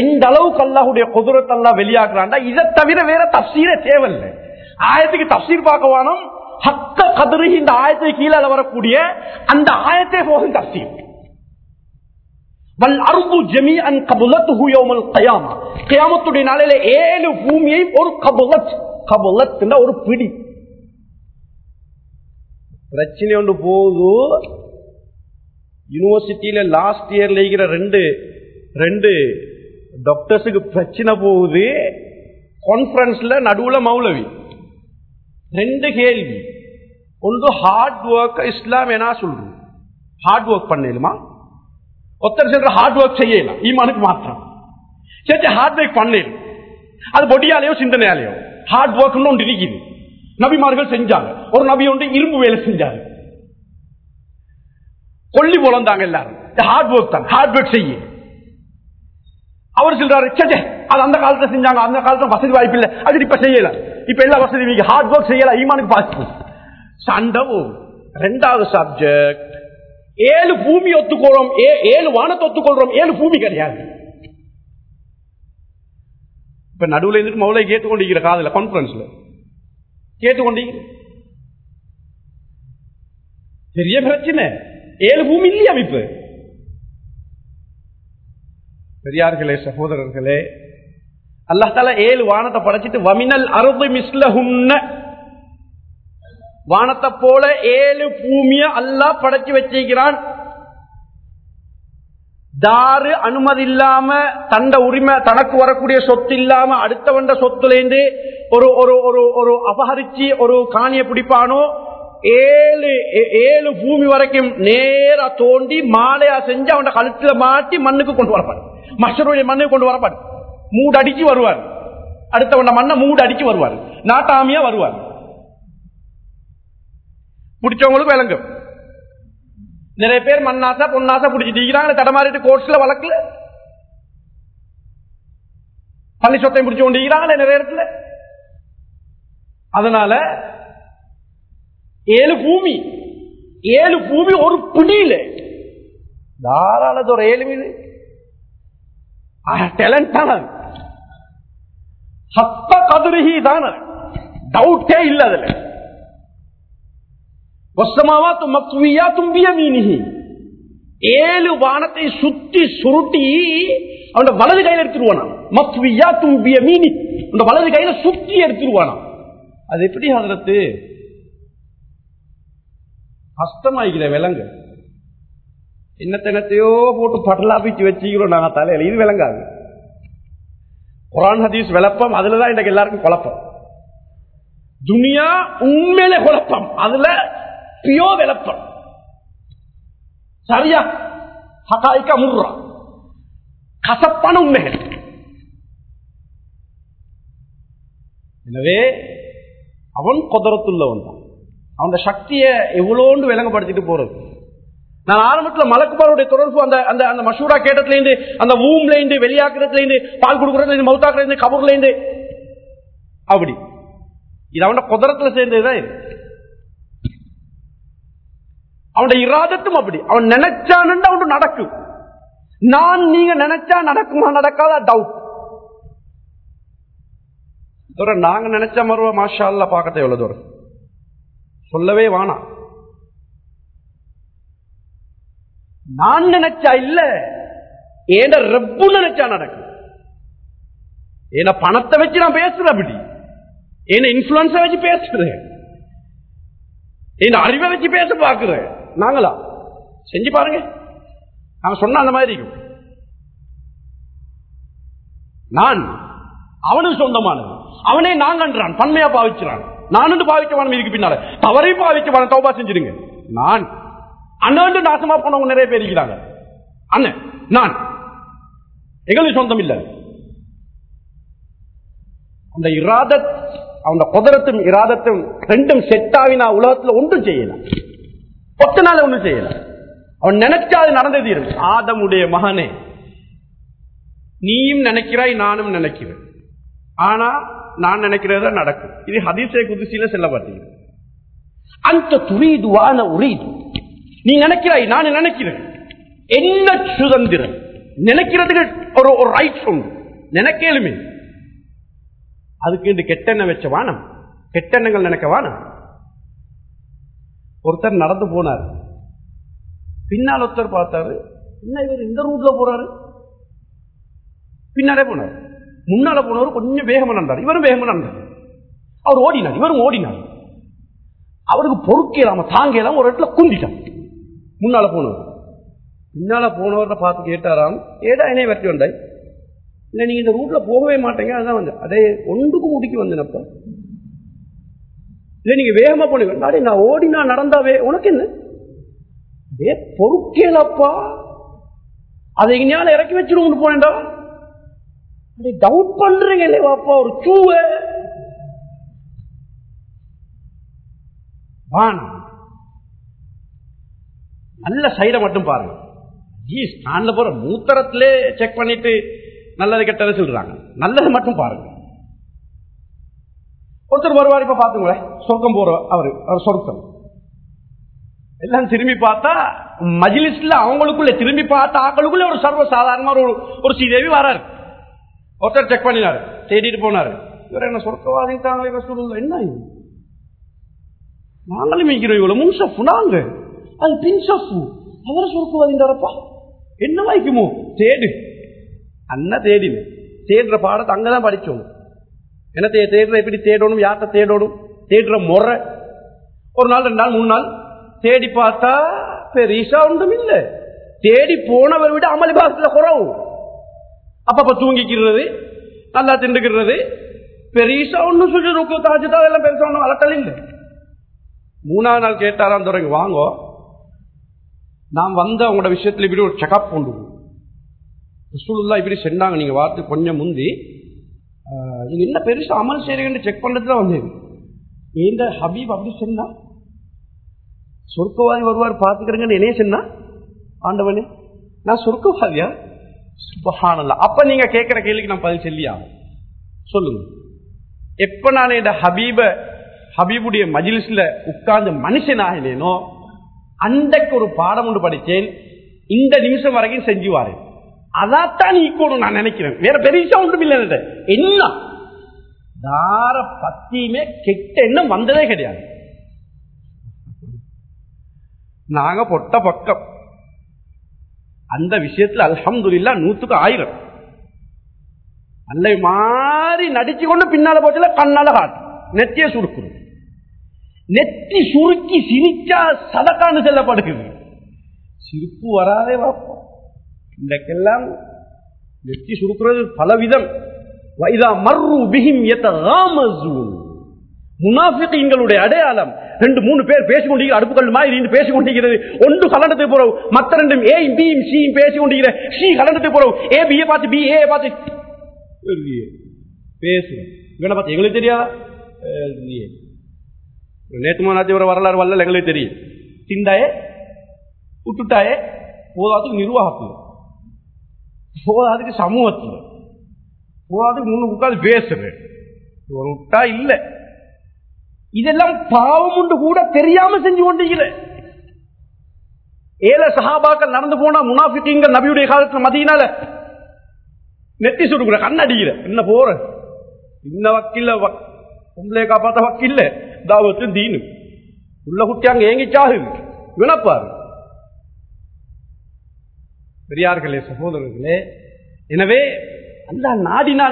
எந்த அளவுக்கு அல்லாஹுடைய குதிரத் அல்லா வெளியாக்குறான்டா இதை தவிர வேற தப்சீரே தேவையில்லை. ஆயத்துக்கு தப்சீர் பார்க்க வேணும் ஹக்க கதிரி இந்த ஆயத்துக்கு கீழே வரக்கூடிய அந்த ஆயத்தே போகும் தப்சீர். வல் அருது ஜெமி அன் கபுலத் ஹுயோமல் கயாமா. கயாமத்துடைய நாளையில ஏழு பூமியை ஒரு கபுலத் கபுலத் ஒரு பிடி. பிரச்சனை ஒன்று போகுது. யூனிவர்சிட்டியில லாஸ்ட் இயர்ல இருக்கிற ரெண்டு ரெண்டு டாக்டர்ஸுக்கு பிரச்சனை போகுது கான்பரன்ஸ்ல நடுவுல மௌலவி. ரெண்டு கேள்வி. ஒன்று ஹார்ட் ஒர்க் இஸ்லாம் என்ன சொல்றது? ஹார்ட் ஒர்க் பண்ணலுமா? ஒருத்தர் சொல்ற ஹார்ட் ஒர்க் செய்யலாம் ஈமானுக்கு மாத்திரம். சரி ஹார்ட் ஒர்க் பண்ணேன். அது பொடியாலேயோ சிந்தனையாலேயோ. ஹார்ட் ஒர்க்னு ஒன்று இருக்குது. நபிமார்கள் செஞ்சாங்க. ஒரு நபி ஒன்று இரும்பு வேலை செஞ்சாரு. கொல்லி போலந்தாங்க எல்லாரும். ஹார்ட் ஒர்க் தான். ஹார்ட் ஒர்க் செய்யும் அவர் சொல்றாரு சேச்சே அது அந்த காலத்துல செஞ்சாங்க. அந்த காலத்துல வசதி வாய்ப்பு இல்லை. அது இப்ப செய்யல. இப்ப எல்லா வசதி ஹார்ட் ஒர்க் செய்யல. ஈமானுக்கு பாசிட்டிவ் சண்டவும் ரெண்டாவது சப்ஜெக்ட் ஏழு பூமி ஒத்துக்கொள்றோம். ஏழு வானத்தை ஒத்துக்கொள்றோம். ஏழு பூமி கிடையாது. இப்ப நடுவில் இருந்துட்டு மௌலை கேட்டுக்கொண்டிருக்கிற காதல கான்பரன்ஸ்ல கேட்டுக்கொண்டீங்க பெரிய பிரச்சனை. ஏழு பூமி இல்லையா அமைப்பு? பெரியார்களே சகோதரர்களே அல்லாஹால ஏழு வானத்தை படைச்சிட்டு வமினல் அறுபது மிஸ்லஹுன்ன வானத்தை போல ஏழு பூமிய அல்லா படைச்சு வச்சிருக்கிறான். தாறு அனுமதி இல்லாம தண்ட உரிமை தனக்கு வரக்கூடிய சொத்து இல்லாம அடுத்தவண்ட சொத்துலேருந்து ஒரு ஒரு ஒரு ஒரு அபகரிச்சு ஒரு காணிய பிடிப்பானோ ஏழு ஏழு பூமி வரைக்கும் நேரா தோண்டி மாலையா செஞ்சு அவன் கழுத்துல மாட்டி மண்ணுக்கு கொண்டு வரப்பான் மஷருடைய மண்ணை கொண்டு வரப்பார். மூடு அடிச்சு வருவார். அடுத்தவன மண்ணை மூடு அடிச்சு வருவார். நாட்டாமியா வருவார். பிடிச்சவங்களுக்கு விளங்கும். நிறைய பேர் மண்ணாசா பொன்னாசா பிடிச்சிட்டு தடமாறிட்டு கோர்ட்ஸ்ல வழக்குல. பள்ளி சொத்தையும் பிடிச்சு கொண்டிருக்கிறாங்களே நிறைய இடத்துல. அதனால ஏழு பூமி ஏழு பூமி ஒரு பிடியில தாராளது ஒரு ஏழு மீது டேலண்டான சத்த கதிரிகி தான டவுட்டே இல்ல அதுல. வசமாவா மக்வியா தும்பிய மீனிகி ஏழு வானத்தை சுத்தி சுருட்டி அவன் வலது கையில எடுத்துருவானா? மக்வியா தும்பிய மீனி அந்த வலது கையில சுத்தி எடுத்துருவானா? அது எப்படி அதற்கு கஷ்டமாய்க்கிற விலங்கு. என்னத்தனத்தையோ போட்டு படலாப்பிச்சு வச்சுக்கிறோம் நாங்க தலையில இது விளங்காது குரான் ஹதீஸ் விளப்பம் அதுலதான் இன்றைக்கு எல்லாருக்கும் குழப்பம் துனியா உண்மையில குழப்பம் அதுல பியோ விளப்பம் சரியா ஹகாய்க்கா முர்றா கசப்பான உண்மைகள் எனவே அவன் குதிரத்துள்ளவன் தான் அவன் சக்தியை எவ்வளோண்டு விளங்கப்படுத்திட்டு போறது நான் ஆரம்பத்தில் மலக்குமாருடைய தொடர்பு அந்த அந்த அந்த மஷூரா கேட்டதுலேருந்து அந்த ஊம்ல இருந்து வெளியாக்குறதுல இருந்து பால் கொடுக்குறதுலேருந்து இருந்து மவுத்தாக்குறதுல கபூர்ல இருந்து அப்படி. இது அவன் குதிரத்துல சேர்ந்ததுதான் அவனோட அவனுடைய இராதத்தும் அப்படி. அவன் நினைச்சான்னு அவன் நடக்கும் நான் நீங்க நினைச்சா நடக்குமா நடக்காத டவுட் தூரம் நாங்க நினைச்ச மருவ மாஷா பாக்கத்தை எவ்வளவு தூரம். சொல்லவே வானா நான் நினைச்சா இல்ல. ஏன ரப்பு நினைச்சா நடக்கும். ஏன்னா பணத்தை வச்சு நான் பேசுறேன் அப்படி. ஏன இன்ஃபுளுன்ஸ வச்சு பேசுறேன். ஏன அறிவை வச்சு பேச பாக்குறேன் நாங்களா? செஞ்சு பாருங்க. நாங்க சொன்ன அந்த மாதிரி இருக்கும். நான் அவனுக்கு சொந்தமானது அவனே நாங்கன்றான் பன்மையா பாவிச்சுறான். நான் பாவிக்கவான இதுக்கு பின்னால. தவறை பாவிக்கவான தௌபா செஞ்சிருங்க நான் அண்ணன் நாசமா போனவங்க நிறைய பேர் இருக்கிறாங்க. அண்ணன் நான். எங்களுக்கு சொந்தம் இல்லை. அந்த இராதத் அந்த குதிரத்தும் இராதத்தும் ரெண்டும் செட்டாவினா உலகத்துல ஒன்றும் செய்யல. ஒத்த நாள் ஒன்றும் செய்யல. அவன் நினைச்சா அது நடந்தது இருக்கு ஆதமுடைய மகனே நீயும் நினைக்கிறாய் நானும் நினைக்கிறேன். ஆனா நான் நினைக்கிறதா நடக்கும். இது ஹதீசை குதிசில செல்ல பார்த்தீங்க அந்த துரிதுவான உரிது. நீ நினைக்கிறாய் நான் நினைக்கிறேன். என்ன சுதந்திரம்? நினைக்கிறதுக்கு ஒரு ஒரு ரைட்ஸ் உண்டு. நினைக்கலுமே. அதுக்கு இந்த கெட்டெண்ணம் வச்ச வானம். கெட்டெண்ணங்கள் நினைக்க வானம். ஒருத்தர் நடந்து போனார். பின்னால் ஒருத்தர் பார்த்தாரு. என்ன இவர் இந்த ரூட்ல போறாரு? பின்னாலே போனார். முன்னால போனவர் கொஞ்சம் வேகமா நடந்தார். இவரும் வேகமா நடந்தார். அவர் ஓடினார். இவரும் ஓடினார். அவருக்கு பொறுக்கலாம தாங்கலாம் ஒரு இடத்துல குந்திட்டான். முன்னால போனவர். பின்னால போனவர்கிட்ட பார்த்து கேட்டாராம் ஏதா என்னைய வெற்றி வந்தாய்? இல்லை நீங்க இந்த ரூட்ல போகவே மாட்டீங்க. அதான் வந்து அதே ஒன்றுக்கு முடிக்கு வந்தேனப்ப. இல்லை நீங்க வேகமா போனீங்க. அடே நான் ஓடி நான் நடந்தாவே உனக்கு என்ன? ஏ பொறுக்கேலப்பா. அதை எங்கேயால இறக்கி வச்சிருவோம்னு போனேன்டா. டவுட் பண்றீங்க இல்லையாப்பா ஒரு சூவே வான் நல்ல சைடை மட்டும் பாருங்க. ஜி ஸ்டாண்ட்ல போற மூத்தரத்திலே செக் பண்ணிட்டு நல்லது கெட்டதை சொல்றாங்க. நல்லது மட்டும் பாருங்க. ஒருத்தர் வருவார் இப்ப பாத்துங்களேன் சொர்க்கம் போற அவரு அவர் சொர்க்கம். எல்லாம் திரும்பி பார்த்தா மஜிலிஸ்ல அவங்களுக்குள்ள திரும்பி பார்த்த ஆக்களுக்குள்ள ஒரு சர்வ சாதாரண ஒரு ஒரு ஸ்ரீதேவி வராரு. ஒருத்தர் செக் பண்ணினாரு. தேடிட்டு போனாரு. இவர் என்ன சொர்க்கவாதிட்டாங்களே என்ன நாங்களும் இவ்வளவு முன்சப்பு புனாங்க அது பின்சப்பு அவரை சொர்க்கவாதின்றப்பா என்ன வாய்க்குமோ? தேடு. அண்ணா தேடினு. தேடுற பாடத்தை அங்கதான் படிச்சோம். என்ன தே தேடுற எப்படி தேடணும்? யார்கிட்ட தேடணும்? தேடுற முறை. ஒரு நாள் ரெண்டு நாள் மூணு நாள். தேடி பார்த்தா பெரிசா ஒன்றும் இல்லை. தேடி போனவர் விட அமளி பாகத்துல குறவு. அப்பப்ப தூங்கிக்கிறது நல்லா திண்டுக்கிறது. பெரிசா ஒன்றும் சொல்லி ருக்கு தாஜிதா எல்லாம் பெருசா ஒன்றும் அலட்டல் இல்லை. மூணாவது நாள் கேட்டாராம் தொடங்கி வாங்கோ. நான் வந்த உங்களோட விஷயத்தில் இப்படி ஒரு செக்அப் கொண்டு ரசூலுல்லா இப்படி சொன்னாங்க. நீங்கள் வார்த்தை கொஞ்சம் முந்தி. நீங்கள் என்ன பெருசாக அமல் செய்கிறீங்கன்னு செக் பண்றதுல வந்தது ஏந்த ஹபீப் அப்படி சொன்னா? சொர்க்கவாதி வருவார் பாத்துக்கிறேங்கன்னு என்னையே சொன்னா? ஆண்டவனே நான் சொர்க்கவாதியா? சுபஹானல்ல அப்போ நீங்கள் கேட்குற கேள்விக்கு நான் பதில் சொல்லியா சொல்லுங்க. எப்போ நான் இந்த ஹபீப ஹபீபுடைய மஜிலிஸில் உட்கார்ந்து மனுஷனாகினேனோ அன்றைக்கு ஒரு பாடம் ஒன்று படித்தேன். இந்த நிமிஷம் வரைக்கும் செஞ்சுவாரு அதான் ஈக்கணும் நான் நினைக்கிறேன். வேற பெருசா ஒன்றும் இல்லை என்ன? தார பத்தியுமே கெட்ட எண்ணம் வந்ததே கிடையாது. நாங்க பொட்ட பக்கம். அந்த விஷயத்துல அல்ஹம்துலில்லா நூத்துக்கு ஆயிரம். அல்ல மாறி நடிச்சு கொண்டு பின்னால போச்சுல கண்ணால காட்டு நெத்திய சுடுக்கு நெத்தி சுருக்கி சிரிச்சா சதக்கான்னு செல்லப்படுகிறது. சிரிப்பு வராதே பார்ப்போம் இன்றைக்கெல்லாம் நெத்தி சுருக்கிறது பலவிதம். வைதா மர்ரு பிஹிம் யதகாமஸூன் முனாஃபிகீன்களுடைய அடையாளம். ரெண்டு மூணு பேர் பேசிக்கொண்டிருக்கிற அடுப்புகள் மாதிரி இருந்து ஒன்று கலண்டத்துக்கு போறோம் மத்த ரெண்டும் ஏ பியும் சியும் பேசிக்கொண்டிருக்கிற. சி கலண்டத்துக்கு போறோம் ஏ பிஏ பார்த்து பி ஏ பார்த்து. பேசுறோம். இவனை பார்த்து எங்களுக்கு தெரியாதா? இல்லையே. வரலாறு வரல எங்களுக்கு தெரியும். திண்டாயே விட்டுட்டாயே போதாதுக்கு நிர்வாகத்தில் போதாதுக்கு சமூகத்தில் போதாதுக்கு முன்னு உட்காந்து பேசுறேன் ஒரு விட்டா இல்ல. இதெல்லாம் பாவம் உண்டு கூட தெரியாம செஞ்சு கொண்டீங்களே ஏல சஹாபாக்கள் நடந்து போனா முனாஃபிக்கிங்க நபியுடைய காலத்துல மதியினால நெத்தி சுடுக்குற கண்ணடிக்கிற. என்ன போற? இந்த வக்கில்ல உங்களை காப்பாத்த வக்கில்ல. தாவத்து தீனு உள்ள குட்டி அங்க ஏங்கிச்சாகுது வினப்பாரு பெரியார்களே சகோதரர்களே எனவே அந்த நாடினா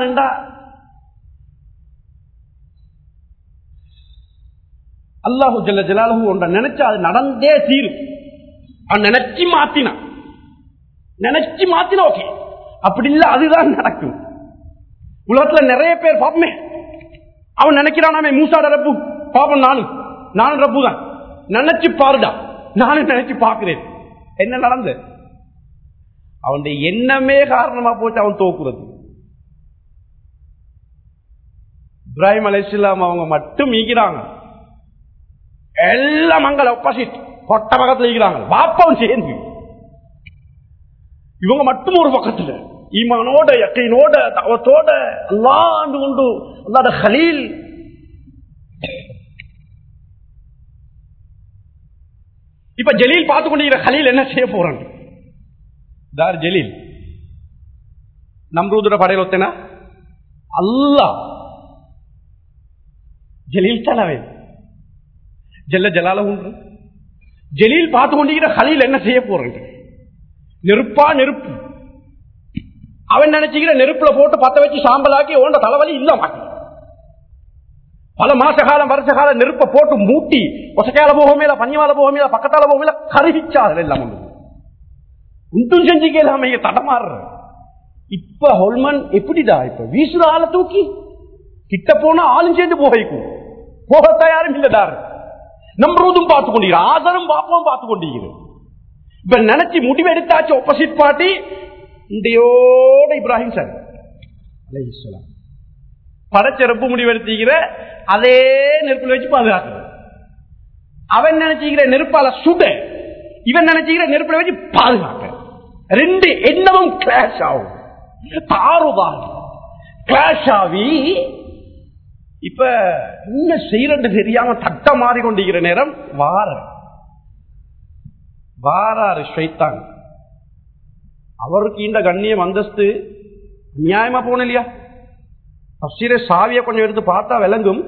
அல்லாஹு ஜல்ல ஜலாலு ஒன்றை நினைச்சா அது நடந்தே தீரும் அவன் நினைச்சு மாத்தினான் நினைச்சு மாத்தினா ஓகே அப்படி இல்ல அதுதான் நடக்கும் உலகத்துல நிறைய பேர் பாப்பமே அவன் நினைக்கிறான் மூசாட ரப்பு பாப்பம் நானும் நானும் ரப்புதான். நினைச்சு பாருடா. நானும் நினைச்சு பார்க்கிறேன். என்ன நடந்து? அவனுடைய எண்ணமே காரணமா போச்சு அவன் தோக்குறது இப்ராஹிம் அலிஸ்லாம் அவங்க மட்டும் ஈக்கிறாங்க எல்லாம் மங்கள ஆப்போசிட் கொட்ட பக்கத்துல ஈக்கிறாங்க பாப்பாவும் சேர்ந்து. இவங்க மட்டும் ஒரு பக்கத்துல. ஈமானோட எக்கையினோட தவத்தோட அல்லாஹ் ஆண்டு கொண்டு அல்லாட ஹலீல் இப்ப ஜலீல் பார்த்து கொண்டிருக்கிற ஹலீல் என்ன செய்ய போறான்? தார் ஜலீல். நம்ரூதுட படையில் ஒத்தனா? அல்லாஹ். ஜலீல் தலைவே ஜல்ல ஜலால உண்டு ஜலீல் பார்த்து கொண்டிருக்கிற ஹலீல் என்ன செய்ய போறான்? நெருப்பா நெருப்பு. அவன் நினைச்சுக்கிற நெருப்புல போட்டு பத்த வச்சு சாம்பலாக்கி ஓண்ட தலைவலி இல்ல மாட்டேன் பல மாச காலம் வருஷ காலம் நெருப்ப போட்டு மூட்டி ஒசக்கால போகமேல பஞ்சமால போகமேல பக்கத்தால போகமேல கருகிச்சார்கள் எல்லாம் ஒன்று உண்டும் செஞ்சுக்கலாம தடமாறுற. இப்ப ஹொல்மன் எப்படிடா இப்ப? வீசுற ஆளை தூக்கி? கிட்ட போனா ஆளும் சேர்ந்து போகைக்கும். போக தயாரும் இல்லடாரு நம்புறதும் பார்த்து கொண்டிருக்கிறோம் ஆதரம் பாப்பவும் பார்த்து கொண்டிருக்கிறோம் இப்ப நினைச்சு முடிவெடுத்தாச்சு ஆப்போசிட் பார்ட்டி இந்தையோட இப்ராஹிம் சார். அலைஹிஸ்ஸலாம் படச்சிறப்பு முடிவெடுத்திக்கிற அதே நெருப்பில் வச்சு பாதுகாக்க அவன் நினைச்சுக்கிற நெருப்பால சுட இவன் நினைச்சுக்கிற நெருப்பில் வச்சு பாதுகாக்க. ரெண்டு எண்ணமும் கிளாஷ் ஆகும். தாறுதான் கிளாஷ் ஆகி இப்ப என்ன செய்யறது தெரியாம தட்ட மாறி கொண்டிருக்கிற நேரம் வார வாராரு ஸ்வைத்தான் அவருக்கு இந்த கண்ணியம் அந்தஸ்து நியாயமா போன இல்லையா? தப்சீர சாவியை கொஞ்சம் எடுத்து பார்த்தா விளங்கும்.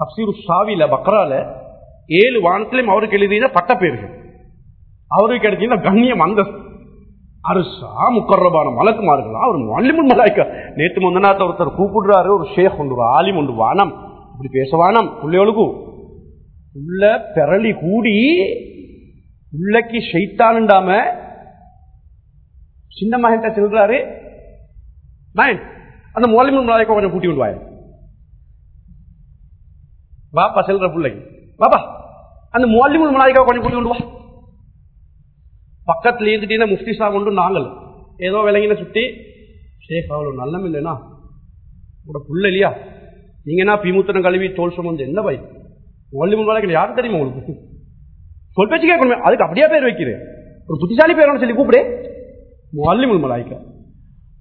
தப்சீரு சாவியில பக்ரால ஏழு வானத்திலையும் அவருக்கு எழுதின பட்ட பேர்கள். அவருக்கு கிடைச்ச கண்ணியம் அந்த அரசா முக்கரபான மலக்குமார்களா அவர் மல்லிமுன் மலாய்க்கா. நேற்று முந்தநாத்த ஒருத்தர் கூப்பிடுறாரு ஒரு ஷேக் ஒன்று ஒரு ஆலிம் ஒன்று வானம். இப்படி பேசவானம் பிள்ளைகளுக்கு உள்ள பெரளி கூடி உள்ளக்கு ஷைத்தானுண்டாம சின்ன மகன் சொல்றாரு மகன் அந்த மோலிமுன் மலாய்க்கா கொஞ்சம் கூட்டி விடுவாய் பாப்பா செல்ற பிள்ளைக்கு பாப்பா அந்த மோலிமுன் மலாய்க்கா கொஞ்சம் கூட்டி விடுவா பக்கத்துல இருந்துட்டீங்கன்னா முஃப்தி சாப் கொண்டு நாங்கள். ஏதோ விலங்கின சுத்தி ஷேக் அவ்வளோ நல்லம் இல்லைனா உங்களோட புள்ள இல்லையா? நீங்க என்ன பிமுத்தனம் கழுவி தோல் சுமந்து என்ன பை? ஒல்லி மலாய்க்கு யாரும் தெரியுமா உங்களுக்கு? சொல் பேச்சு கேட்கணுமே. அதுக்கு அப்படியே பேர் வைக்கிறேன். ஒரு புத்திசாலி பேர் சொல்லி கூப்பிடு. மல்லி மலாய்க்கா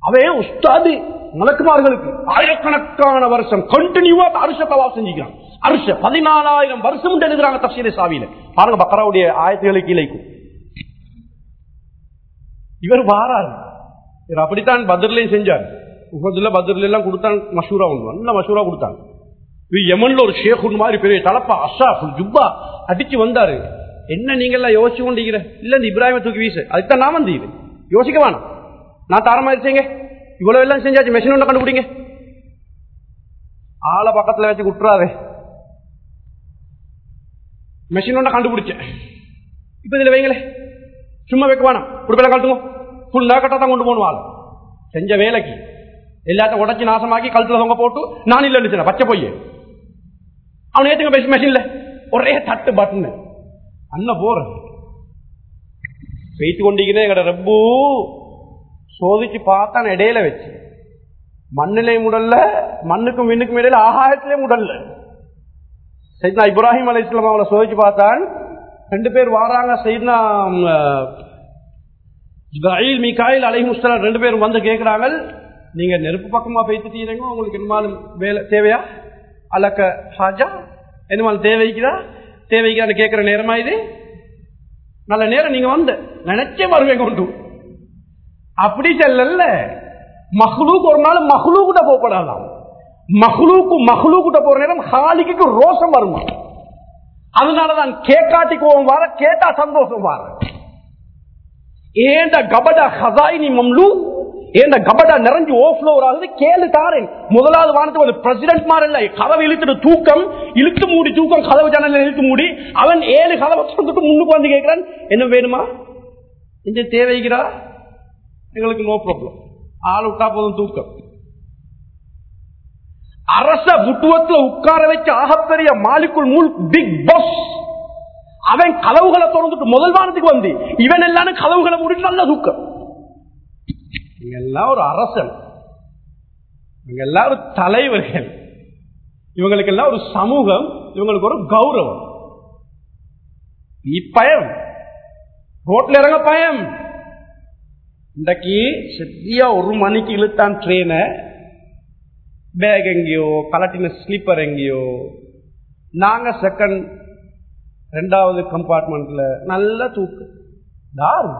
அவன் உஸ்தாது மலக்குமார்களுக்கு ஆயிரக்கணக்கான வருஷம் கண்டினியூவா அரிச தவா செஞ்சுக்கிறான். அரிச பதினாலாயிரம் வருஷம் எழுதுறாங்க தப்சீரை சாவியில. பாருங்க பக்கராவுடைய ஆயிரத்தி இலைக்கும் இவர் வாராரு. இவர் அப்படித்தான் பத்ரிலையும் செஞ்சார். உகதுல பத்ரில எல்லாம் கொடுத்தான் மஷூரா ஒன்று நல்ல மஷூரா கொடுத்தாங்க இவர் யமன்ல ஒரு ஷேகுன் மாதிரி பெரிய தலப்பா அஷாஃப் ஜுப்பா அடிச்சு வந்தாரு. என்ன நீங்க எல்லாம் யோசிச்சு கொண்டிருக்கிற? இல்ல இந்த இப்ராஹிம தூக்கி வீசு. அதுதான் நான் வந்து யோசிக்க வேணாம். நான் தர செய்யுங்க இவ்வளவு எல்லாம் செஞ்சாச்சு மெஷின் ஒன்று கண்டுபிடிங்க. ஆளை பக்கத்துல வச்சு விட்டுறாரு மெஷின் ஒன்றை கண்டுபிடிச்சேன். இப்ப இதுல வைங்களே சும்மா வைக்க வேணாம். குடுப்பில கழட்டுங்க. ஃபுல்லா கட்டத்தான் கொண்டு போகணும் செஞ்ச வேலைக்கு. எல்லாத்தையும் உடச்சி நாசமாக்கி கழுத்துல தொங்க போட்டு நான் இல்லைன்னு பச்சை போய் அவன் ஏத்துக்க பேசி மெஷின்ல ஒரே தட்டு பட்டன் அண்ணன் போற பெய்த்து கொண்டிருக்கிறேன் எங்கட ரப்பு. சோதிச்சு பார்த்தான் இடையில வச்சு. மண்ணிலே முடல்ல மண்ணுக்கும் விண்ணுக்கும் இடையில ஆகாயத்திலே முடல்ல. சைத்னா இப்ராஹிம் அலி இஸ்லாம் அவளை சோதிச்சு பார்த்தான். ரெண்டு பேர் வாராங்க சைத்னா இப்ராஹில் மிகாயில் அலை முஸ்லாம் ரெண்டு பேரும் வந்து கேட்கிறாங்க நீங்க நெருப்பு பக்கமா பேத்துட்டீங்க உங்களுக்கு என்னமாலும் வேலை தேவையா? அலக்க ஹாஜா என்னமாலும் தேவைக்குதா? தேவைக்குதான்னு கேட்கிற நேரமா இது? நல்ல நேரம் நீங்க வந்து. நினைச்சே வருவேன் கொண்டு. அப்படி செல்லல மஹ்லூக் ஒரு நாள் மஹ்லூ கூட போகப்படாதாம். மஹ்லூக்கு மஹ்லூ கூட போற நேரம் ஹாலிக்கு ரோஷம் வருமா? அதனாலதான் கேட்காட்டி கோபம் வர கேட்டா சந்தோஷம் வர. ஏண்ட கபடா ஹசாயினி மம்லூ ஏண்ட கபடா நிறைஞ்சு ஓஃப்ளோர் ஆகுது? கேளு தாரேன். முதலாவது வானத்து ஒரு பிரசிடென்ட் மாதிரி இல்லை கதவை இழுத்துட்டு தூக்கம். இழுத்து மூடி தூக்கம். கதவு ஜன்னல இழுத்து மூடி. அவன் ஏழு கதவை திறந்துட்டு முன்னுக்கு வந்து கேட்கிறான் என்ன வேணுமா? இந்த தேவைக்கிறா எங்களுக்கு நோ ப்ராப்ளம் ஆள் விட்டா போதும் தூக்கம். அரச புட்டுவத்துல உட்கார வச்சு ஆகப்பெரிய மாலிக்குள் மூல் பிக் பாஸ் அவன் கதவுகளை தொடர்ந்துட்டு முதல் வாரத்துக்கு வந்து இவன் எல்லாரும் கதவுகளை முடிச்சு நல்ல தூக்கம். எல்லாம் ஒரு அரசன். இவங்க எல்லாம் ஒரு தலைவர்கள். இவங்களுக்கு எல்லாம் ஒரு சமூகம் இவங்களுக்கு ஒரு கௌரவம். நீ பயம். ரோட்ல இறங்க பயம். இன்றைக்கு சரியா ஒரு மணிக்கு இழுத்தான் ட்ரெயினை பேக் எங்கேயோ கலட்டின ஸ்லீப்பர் எங்கேயோ. நாங்கள் செகண்ட் ரெண்டாவது கம்பார்ட்மெண்ட்ல நல்ல தூக்கு. தாரு.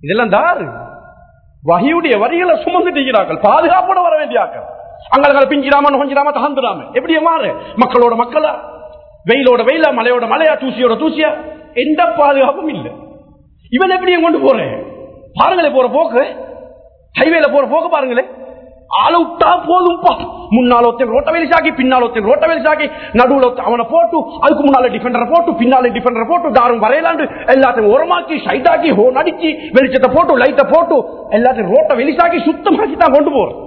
இதெல்லாம் தாரு. வகையுடைய வரிகளை சுமந்துட்டீங்கிறார்கள் பாதுகாப்போட வர வேண்டியாக்கள் அங்கே பிஞ்சிடாம நுகஞ்சிடாம தகந்துடாம எப்படி மாறு. மக்களோட மக்களா. வெயிலோட வெயிலா மலையோட மலையா தூசியோட தூசியா. எந்த பாதுகாப்பும் இல்லை. இவன் எப்படி கொண்டு போறேன்? பாருங்களேன் போற போக்கு. ஹைவேல போற போக்கு பாருங்களேன் ஆளை விட்டா போதும்பா. முன்னால ஒருத்தன் ரோட்ட வெளிசாக்கி பின்னால் ஒருத்தன் ரோட்ட வெளிசாக்கி நடுவுல அவனை போட்டு அதுக்கு முன்னால டிஃபெண்டரை போட்டு பின்னால டிஃபெண்டரை போட்டு தாரும் வரையலாண்டு எல்லாத்தையும் உரமாக்கி சைடாக்கி ஹோன் அடிச்சு வெளிச்சத்தை போட்டு லைட்டை போட்டு எல்லாத்தையும் ரோட்ட வெளிசாக்கி சுத்தமாக்கி தான் கொண்டு போறோம்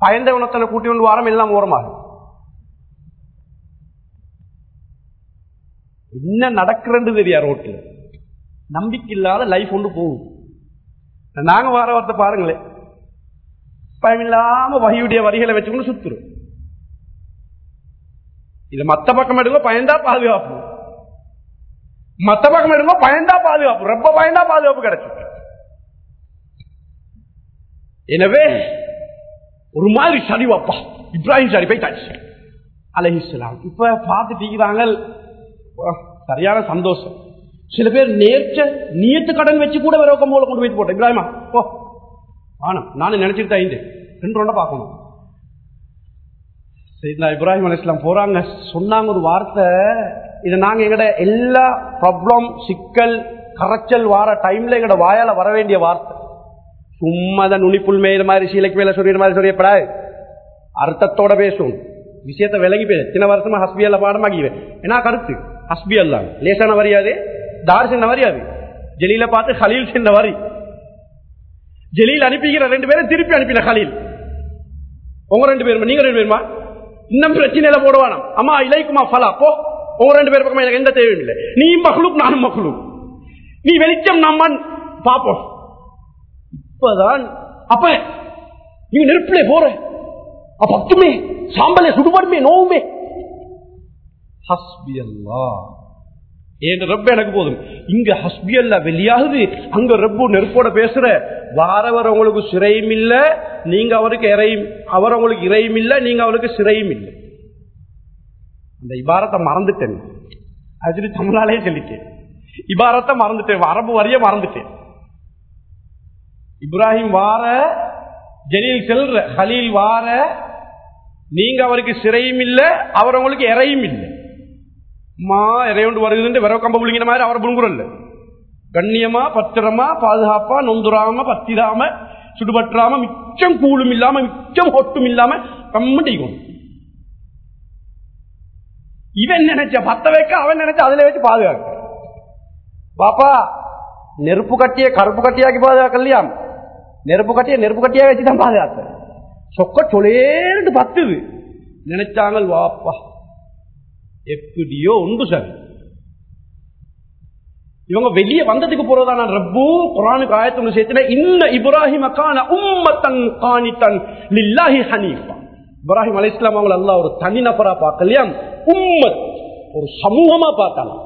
பயந்தவனத்தனை கூட்டி கொண்டு வாரம் எல்லாம் ஓரமாகும் என்ன நடக்கிறன்னு தெரியா ரோட்டில் நம்பிக்கை இல்லாத லைஃப் ஒன்று போகும் நாங்க வார வார்த்தை பாருங்களேன். பயமில்லாம வகையுடைய வரிகளை வச்சுக்கொண்டு சுத்துரும் இது மத்த பக்கம் எடுங்க பயந்தா பாதுகாப்பு. மத்த பக்கம் எடுங்க பயந்தா பாதுகாப்பு. ரொம்ப பயந்தா பாதுகாப்பு கிடைக்கும். எனவே ஒரு மாதிரி சரிவாப்பா இப்ராஹிம் சரி போய் தாச்சு அலஹிஸ்லாம் இப்ப பார்த்துட்டீங்கிறாங்க சரியான சந்தோஷம். சில பேர் நேர்ச்ச நீத்து கடன் வச்சு கூட வேற போல கொண்டு போயிட்டு போட்டேன். இப்ராஹிமா ஓ ஆனா நானும் நினைச்சிட்டு தான் ஐந்து ரெண்டு ரெண்டா பார்க்கணும். சரி இப்ராஹிம் அலிஸ்லாம் போறாங்க. சொன்னாங்க ஒரு வார்த்தை. இதை நாங்க எங்கட எல்லா ப்ராப்ளம் சிக்கல் கரைச்சல் வார டைம்ல எங்கட வாயால வர வேண்டிய வார்த்தை. சும்மா தான் நுனிப்புள் மேயிற மாதிரி சீலைக்கு மேல சொல்லிடுற மாதிரி சொல்லியப்படாது அர்த்தத்தோட பேசும் விஷயத்தை விலகி பேச. சின்ன வருஷமா ஹஸ்பியல்ல பாடமாக்கிடுவேன் ஏன்னா கருத்து. ஹஸ்பி அல்லாங்க லேசான வரியாது தார் சின்ன வரியாது ஜெலியில பார்த்து ஹலீல் சென்ற வரி. ஜெலியில் அனுப்பிக்கிற ரெண்டு பேரும் திருப்பி அனுப்பின ஹலீல். உங்க ரெண்டு பேருமா நீங்க ரெண்டு பேருமா? இன்னும் பிரச்சனையில போடுவானா அம்மா இலைக்குமா ஃபலா? போ. உங்க ரெண்டு பேர் பக்கமா எனக்கு எந்த தேவையும் இல்லை. நீ மகளும் நானும் மகளும் நீ வெளிச்சம் நம்மன் பாப்போம். இப்பதான் அப்ப நீ நெருப்பிலே போற. அப்பத்துமே சாம்பலே சுடுபடுமே நோவுமே. ஹஸ்பி அல்லா என் ரப்ப எனக்கு போதும். இங்க ஹஸ்பி அல்லா வெளியாகுது. அங்க ரப்பு நெருப்போட பேசுற. வாரவர் உங்களுக்கு சிறையும் இல்ல நீங்க அவருக்கு இறையும் அவர் உங்களுக்கு இறையும் இல்ல நீங்க அவருக்கு சிறையும் இல்லை. அந்த இபாரத்தை மறந்துட்டேன். அது தமிழாலே சொல்லிட்டேன். இபாரத்தை மறந்துட்டேன். அரபு வரிய மறந்துட்டேன். இப்ராஹிம் வார ஜலீல் செல்ற ஹலீல் வார நீங்க அவருக்கு சிறையும் இல்லை அவர் உங்களுக்கு இறையும் இல்லை. மா இறைவன் வருதுன்னு விரவ கம்ப புள்ளிங்கிற மாதிரி அவரை புழுங்குறல்ல. கண்ணியமா பத்திரமா பாதுகாப்பா நொந்துராம பத்திராம சுடுபற்றாம மிச்சம் கூழும் இல்லாம மிச்சம் ஒட்டும் இல்லாம கம்மட்டிக்கும் இவன் நினைச்ச பத்த வைக்க அவன் நினைச்ச அதுல வச்சு பாதுகாக்க. பாப்பா நெருப்பு கட்டிய கருப்பு கட்டியாக்கி பாதுகாக்கலையா நெருப்பு கட்டிய நெருப்பு கட்டியா வச்சுதான் பாதுகாத்த. சொக்க சொலேன்னு பத்துது. நினைச்சாங்க வாப்பா எப்படியோ உண்டு சார் இவங்க வெளியே வந்ததுக்கு போறதான ரப்பு குரானுக்கு ஆயத்தம் சேர்த்துல இந்த இப்ராஹிம கான உம்மத்தன் காணித்தன் லில்லாஹி ஹனீஃபா. இப்ராஹிம் அலி இஸ்லாம் அவங்களை எல்லாம் ஒரு தனி நபரா பார்க்கலையா உம்மத் ஒரு சமூகமா பார்க்கலாம்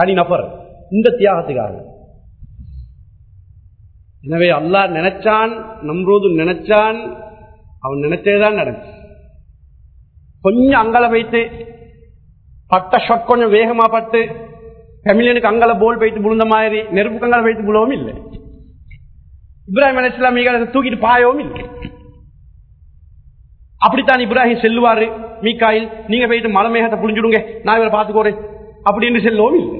தனி நபர் இந்த தியாகத்துக்காக. எனவே அல்லாஹ் நினைச்சான் நம்ரோது நினைச்சான் அவன் நினைச்சேதான் நடந்துச்சு. கொஞ்சம் அங்கல வைத்து பட்ட ஷாட் கொஞ்சம் வேகமா பட்டு ஃபெமிலியனுக்கு அங்கல போல் போயிட்டு விழுந்த மாதிரி நெருப்பு கங்கல போயிட்டு விழவும் இல்லை. இப்ராஹிம் அலிஸ்லாம் தூக்கிட்டு பாயவும் இல்லை. அப்படித்தான் இப்ராஹிம் செல்லுவாரு. மீக்காயில் நீங்க போயிட்டு மலை மேகத்தை புரிஞ்சுடுங்க நான் இவரை பார்த்துக்கோறேன் அப்படின்னு செல்லவும் இல்லை.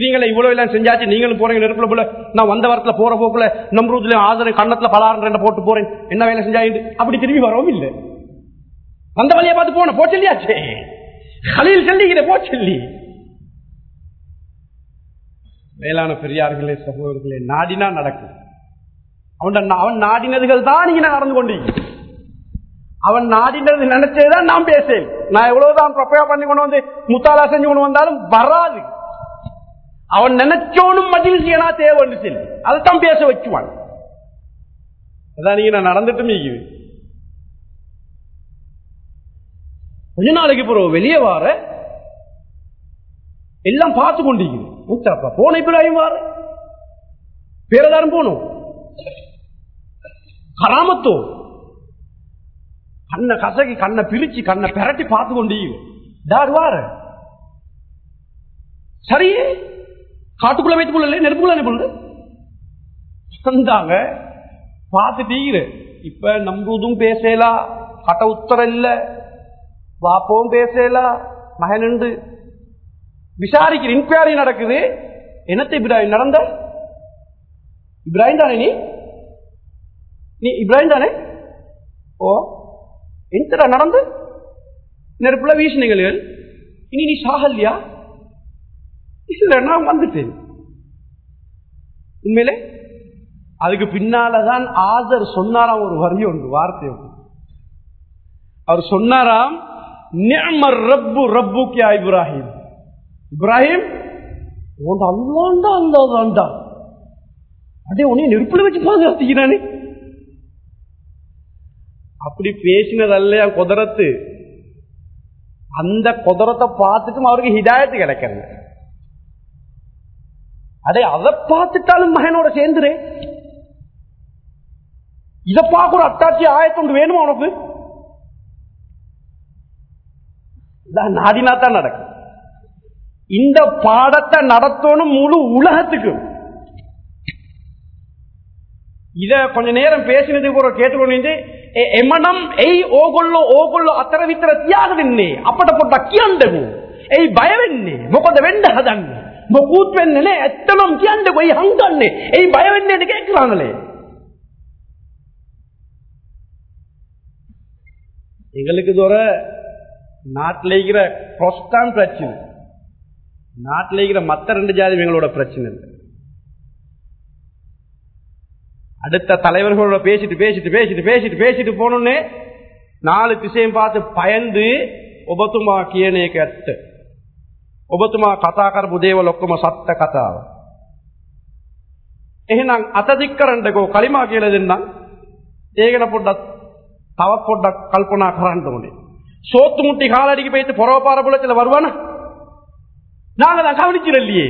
நீங்களே இவ்வளவு எல்லாம் செஞ்சாச்சு. நீங்களும் போறீங்க நெருப்புல போல. நான் வந்த வாரத்துல போற போக்குல நம்ரூதுல ஆதரவு கண்ணத்துல பலாறு போட்டு போறேன். என்ன வேலை செஞ்சாயிட்டு அப்படி திரும்பி வரவும் இல்லை. வந்த வழியை பார்த்து போன போச்சல்லியாச்சே கலையில் போ சொல்லி மேலான பெரியார்களே சகோதரர்களே நாடினா நடக்கும். அவன் அவன் நாடினதுகள் தான் நீங்க நடந்து கொண்டீங்க அவன் நாடினது நினைச்சதுதான் நான் பேசேன். நான் எவ்வளவுதான் ப்ரொப்பேர் பண்ணி கொண்டு வந்து முத்தாலா செஞ்சு கொண்டு வந்தாலும் வராது. அவன் நினைச்சோனும் மகிழ்ச்சியனா தேவைன்னு சொல்லி அதைத்தான் பேச வச்சுவான் அதான் நீங்க நான் நடந்துட்டு மீக்குது கொஞ்ச நாளைக்கு பிறகு வெளியே வார எல்லாம் பார்த்து கொண்டிருக்குது போன இப்ராஹிம் வார. பேரதாரும் போனோம். கராமத்தோ. கண்ணை கசகி கண்ணை பிரிச்சு கண்ணை பெரட்டி பார்த்து கொண்டிருக்குது வார. சரியே காட்டுக்குள்ள வைத்துக் கொள்ளல நெருப்புக்குள்ள என்ன வந்தாங்க பார்த்துட்டீங்க இப்ப நம்புவதும் பேசலாம் கட்ட உத்தரம் இல்லை. வாப்பவும் மகன் மகனுண்டு விசாரிக்கிற இன்கொயரி நடக்குது என்னத்தை இப்ராஹிம் நடந்த இப்ராஹிம் தானே நீ நீ இப்ராஹிம் தானே ஓ எந்தடா நடந்து நெருப்புல வீசினீங்கள் இனி நீ சாகல்யா இல்ல நான் வந்துட்டேன் உண்மையிலே அதுக்கு பின்னாலதான் ஆதர் சொன்னாராம் ஒரு வரி ஒன்று வார்த்தை அவர் சொன்னாராம் நிஅமர் ரப்பு ரப்பு கியா இப்ராஹிம். இப்ராஹிம் உன் அல்லாண்டா அல்லாதாண்டா. அடே உன்னை நெருப்புல வச்சு பாதுகாத்துக்கிறானே அப்படி பேசினதல்ல என் குதிரத்து? அந்த குதிரத்தை பார்த்துட்டும் அவருக்கு ஹிதாயத்து கிடைக்கல. அடே அதை பார்த்துட்டாலும் மகனோட சேர்ந்துரு. இதை பார்க்க ஒரு அட்டாட்சி ஆயத்தொண்டு வேணுமா உனக்கு? நாடினா தான் நடக்கும் இந்த பாடத்தை நடத்தணும் முழு உலகத்துக்கு இத கொஞ்ச நேரம் பேசினதுக்கு ஒரு கேட்டுக்கொண்டு එමනම් එයි ඕගොල්ලෝ ඕගොල්ලෝ අතර විතර තියාගන්නේ අපට පොඩ්ඩක් කියන්නකෝ. එයි බය වෙන්නේ. මොකද වෙන්න හදන්නේ? මොකුත් වෙන්නේ නැහැ. ඇත්තනම් කියන්නකෝ. එයි හංගන්නේ. එයි බය වෙන්නේ නැති கேக்குறாங்களே. எங்களுக்கு தோற நாட்டில் இருக்கிற கொஸ்டான் பிரச்சனை நாட்டில் இருக்கிற மத்த ரெண்டு ஜாதி எங்களோட பிரச்சனை இல்லை அடுத்த தலைவர்களோட பேசிட்டு பேசிட்டு பேசிட்டு பேசிட்டு பேசிட்டு போனோன்னே நாலு திசையும் பார்த்து பயந்து ඔබතුමා කියන එක ඇත්ත. ඔබතුමා කතා කරපු දේවල් ඔක්කොම සත්‍ය කතාව. එහෙනම් අත දික් කරන්නකෝ කලිමා කියලා දෙන්නම්. ඒකන පොඩ්ඩක් තව පොඩ්ඩක් කල්පනා කරන්න ඕනේ. சோத்து முட்டி காலடிக்கு போயிட்டு புறவப்பார புலத்தில் வருவானா? நாங்க தான் கவனிக்கிறோம் இல்லையே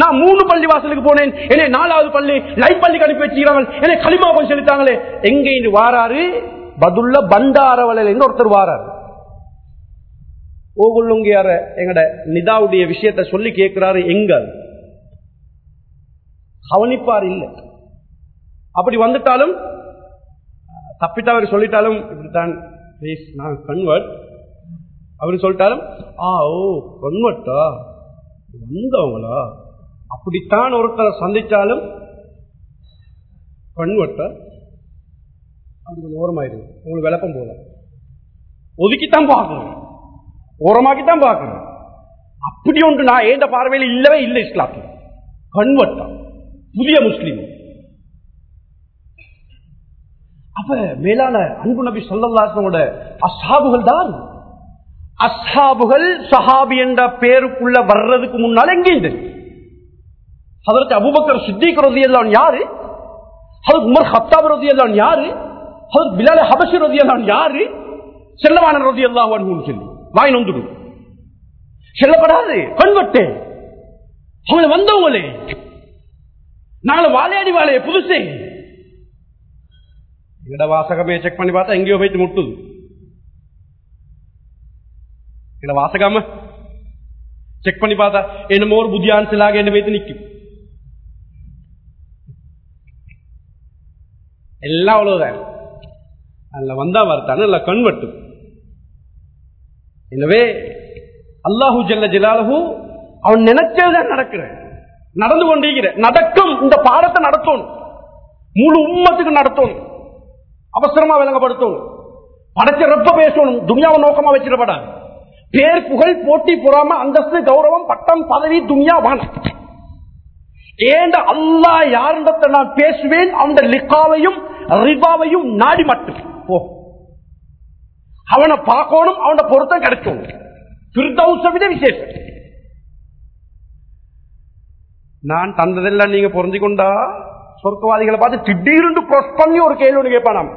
நான் மூணு பள்ளி வாசலுக்கு போனேன். என்னை நாலாவது பள்ளி லைட் பள்ளிக்கு அனுப்பி வச்சுக்கிறாங்க என்னை களிமா கொஞ்சம் செலுத்தாங்களே. எங்க இன்று வாராரு? பதுல்ல பண்டாரவலையில இருந்து ஒருத்தர் வாராரு. ஓகுள்ளுங்கியார எங்கட நிதாவுடைய விஷயத்தை சொல்லி கேட்கிறாரு எங்க கவனிப்பார் இல்லை. அப்படி வந்துட்டாலும் தப்பிட்டவர் சொல்லிட்டாலும் இப்படித்தான் ப்ளீஸ் நான் கன்வெர்ட் அப்படின்னு சொல்லிட்டாலும் ஆ ஓ கன்வெர்ட்டா வந்தவங்களா? அப்படித்தான் ஒருத்தரை சந்திச்சாலும் கன்வெர்ட்டா அது கொஞ்சம் ஓரமாயிருங்க உங்களுக்கு விளக்கம் போல ஒதுக்கித்தான் பார்க்கணும். ஓரமாக்கித்தான் பார்க்கணும். அப்படி ஒன்று நான் ஏந்த பார்வையில் இல்லவே இல்லை இஸ்லாத்தில். கன்வெர்ட்டா புதிய முஸ்லீம். அப்ப மேலான அன்பு நபி சொல்லல்லாசனோட அசாபுகள் தான். அசாபுகள் சஹாபி என்ற பேருக்குள்ள வர்றதுக்கு முன்னால் எங்கே அதற்கு அபுபக்கர் சித்திக் ரதி எல்லாம் யாரு? அது உமர் ஹத்தாப் ரதி எல்லாம் யாரு? அது பிலால ஹபசி ரதி எல்லாம் யாரு? செல்லவான ரதி எல்லாம் சொல்லி. வாய் நொந்துடும் செல்லப்படாது கண்வட்டு. அவங்க வந்தவங்களே. நாங்கள் வாழையாடி வாழைய புதுசே. இட வாசகமே செக் பண்ணி பார்த்தா எங்கேயோ போயிட்டு முட்டுது. இட வாசகாம செக் பண்ணி பார்த்தா என்னமோ ஒரு புத்தியான்சலாக என்ன வைத்து நிற்கும். எல்லாம் அவ்வளவுதான். அதுல வந்தா வரத்தான நல்லா கண்வட்டும் எனவே அல்லாஹூ ஜல்ல ஜலாலஹூ அவன் நினைச்சதுதான் நடக்கிறேன் நடந்து கொண்டிருக்கிற நடக்கும் இந்த பாடத்தை நடத்தணும். முழு உம்மத்துக்கு நடத்தணும். அவசரமா விளங்கப்படுத்தணும் படைச்ச ரப்ப பேசணும். துனியாவை நோக்கமா வச்சிடப்படாது. பேர் புகழ் போட்டி புறாம அந்தஸ்து கௌரவம் பட்டம் பதவி துனியா வானம் ஏண்ட அல்லா யாருண்டத்தை நான் பேசுவேன்? அந்த லிக்காவையும் ரிபாவையும் நாடி மட்டும். போ. அவனை பார்க்கணும் அவன பொருத்தம் கிடைக்கும். பிரிதௌச விசேஷம். நான் தந்ததெல்லாம் நீங்க புரிஞ்சுக்கொண்டா சொர்க்கவாதிகளை பார்த்து திடீர்னு cross பண்ணி ஒரு கேள்வி ஒன்று கேட்பானாம்.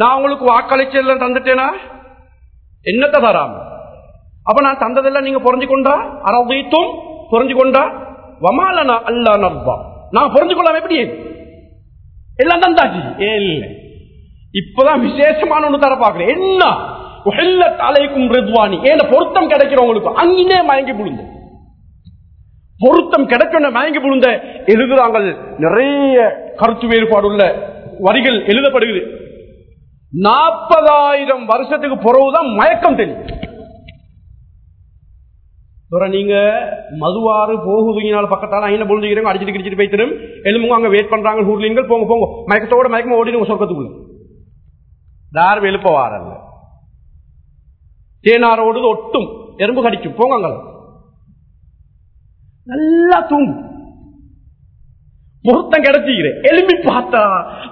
நான் உங்களுக்கு வாக்களிச்செல்லாம் தந்துட்டேனா? என்னத்தை தராம? அப்ப நான் தந்ததெல்லாம் நீங்க புரிஞ்சுக்கொண்டா? அரவைத்தும் புரிஞ்சுக்கொண்டா? வமாலனா அல்லா நர்பா நான் புரிஞ்சு கொள்ளாம எப்படி? எல்லாம் தந்தாச்சு. ஏ இல்ல. இப்பதான் விசேஷமான ஒண்ணு தர பாக்குறேன் என்ன? தலைக்கும் ரித்வானி. ஏன்னா பொருத்தம் கிடைக்கிறவங்களுக்கு அங்கே மயங்கி புழுந்து. பொருத்தம் கிடைக்கணும் மயங்கி புழுந்த எழுதுறாங்க நிறைய கருத்து வேறுபாடுள்ள வரிகள் எழுதப்படுகிறது. நாற்பதாயிரம் வருஷத்துக்கு பிறகுதான் மயக்கம் தெரியும். நீங்க மதுவாறு போகுதுங்கனால பக்கத்தால் ஐநா பொழுதுகிறோம் அடிச்சுட்டு கிடிச்சிட்டு போய்த்திடும் எலும்புங்க அங்க வெயிட் பண்றாங்க ஊர்லீங்கள் போங்க போங்க. மயக்கத்தோட மயக்கமா ஓடிடுங்க சொர்க்கத்துக்குள்ள. யாரும் எழுப்ப வாரல்ல. தேனாரோடு ஒட்டும் எறும்பு கடிக்கும். போங்க அங்கே. நல்லா தூங்கும் முகூர்த்தம் கிடைச்சிக்கிறேன் எலும்பி பார்த்தா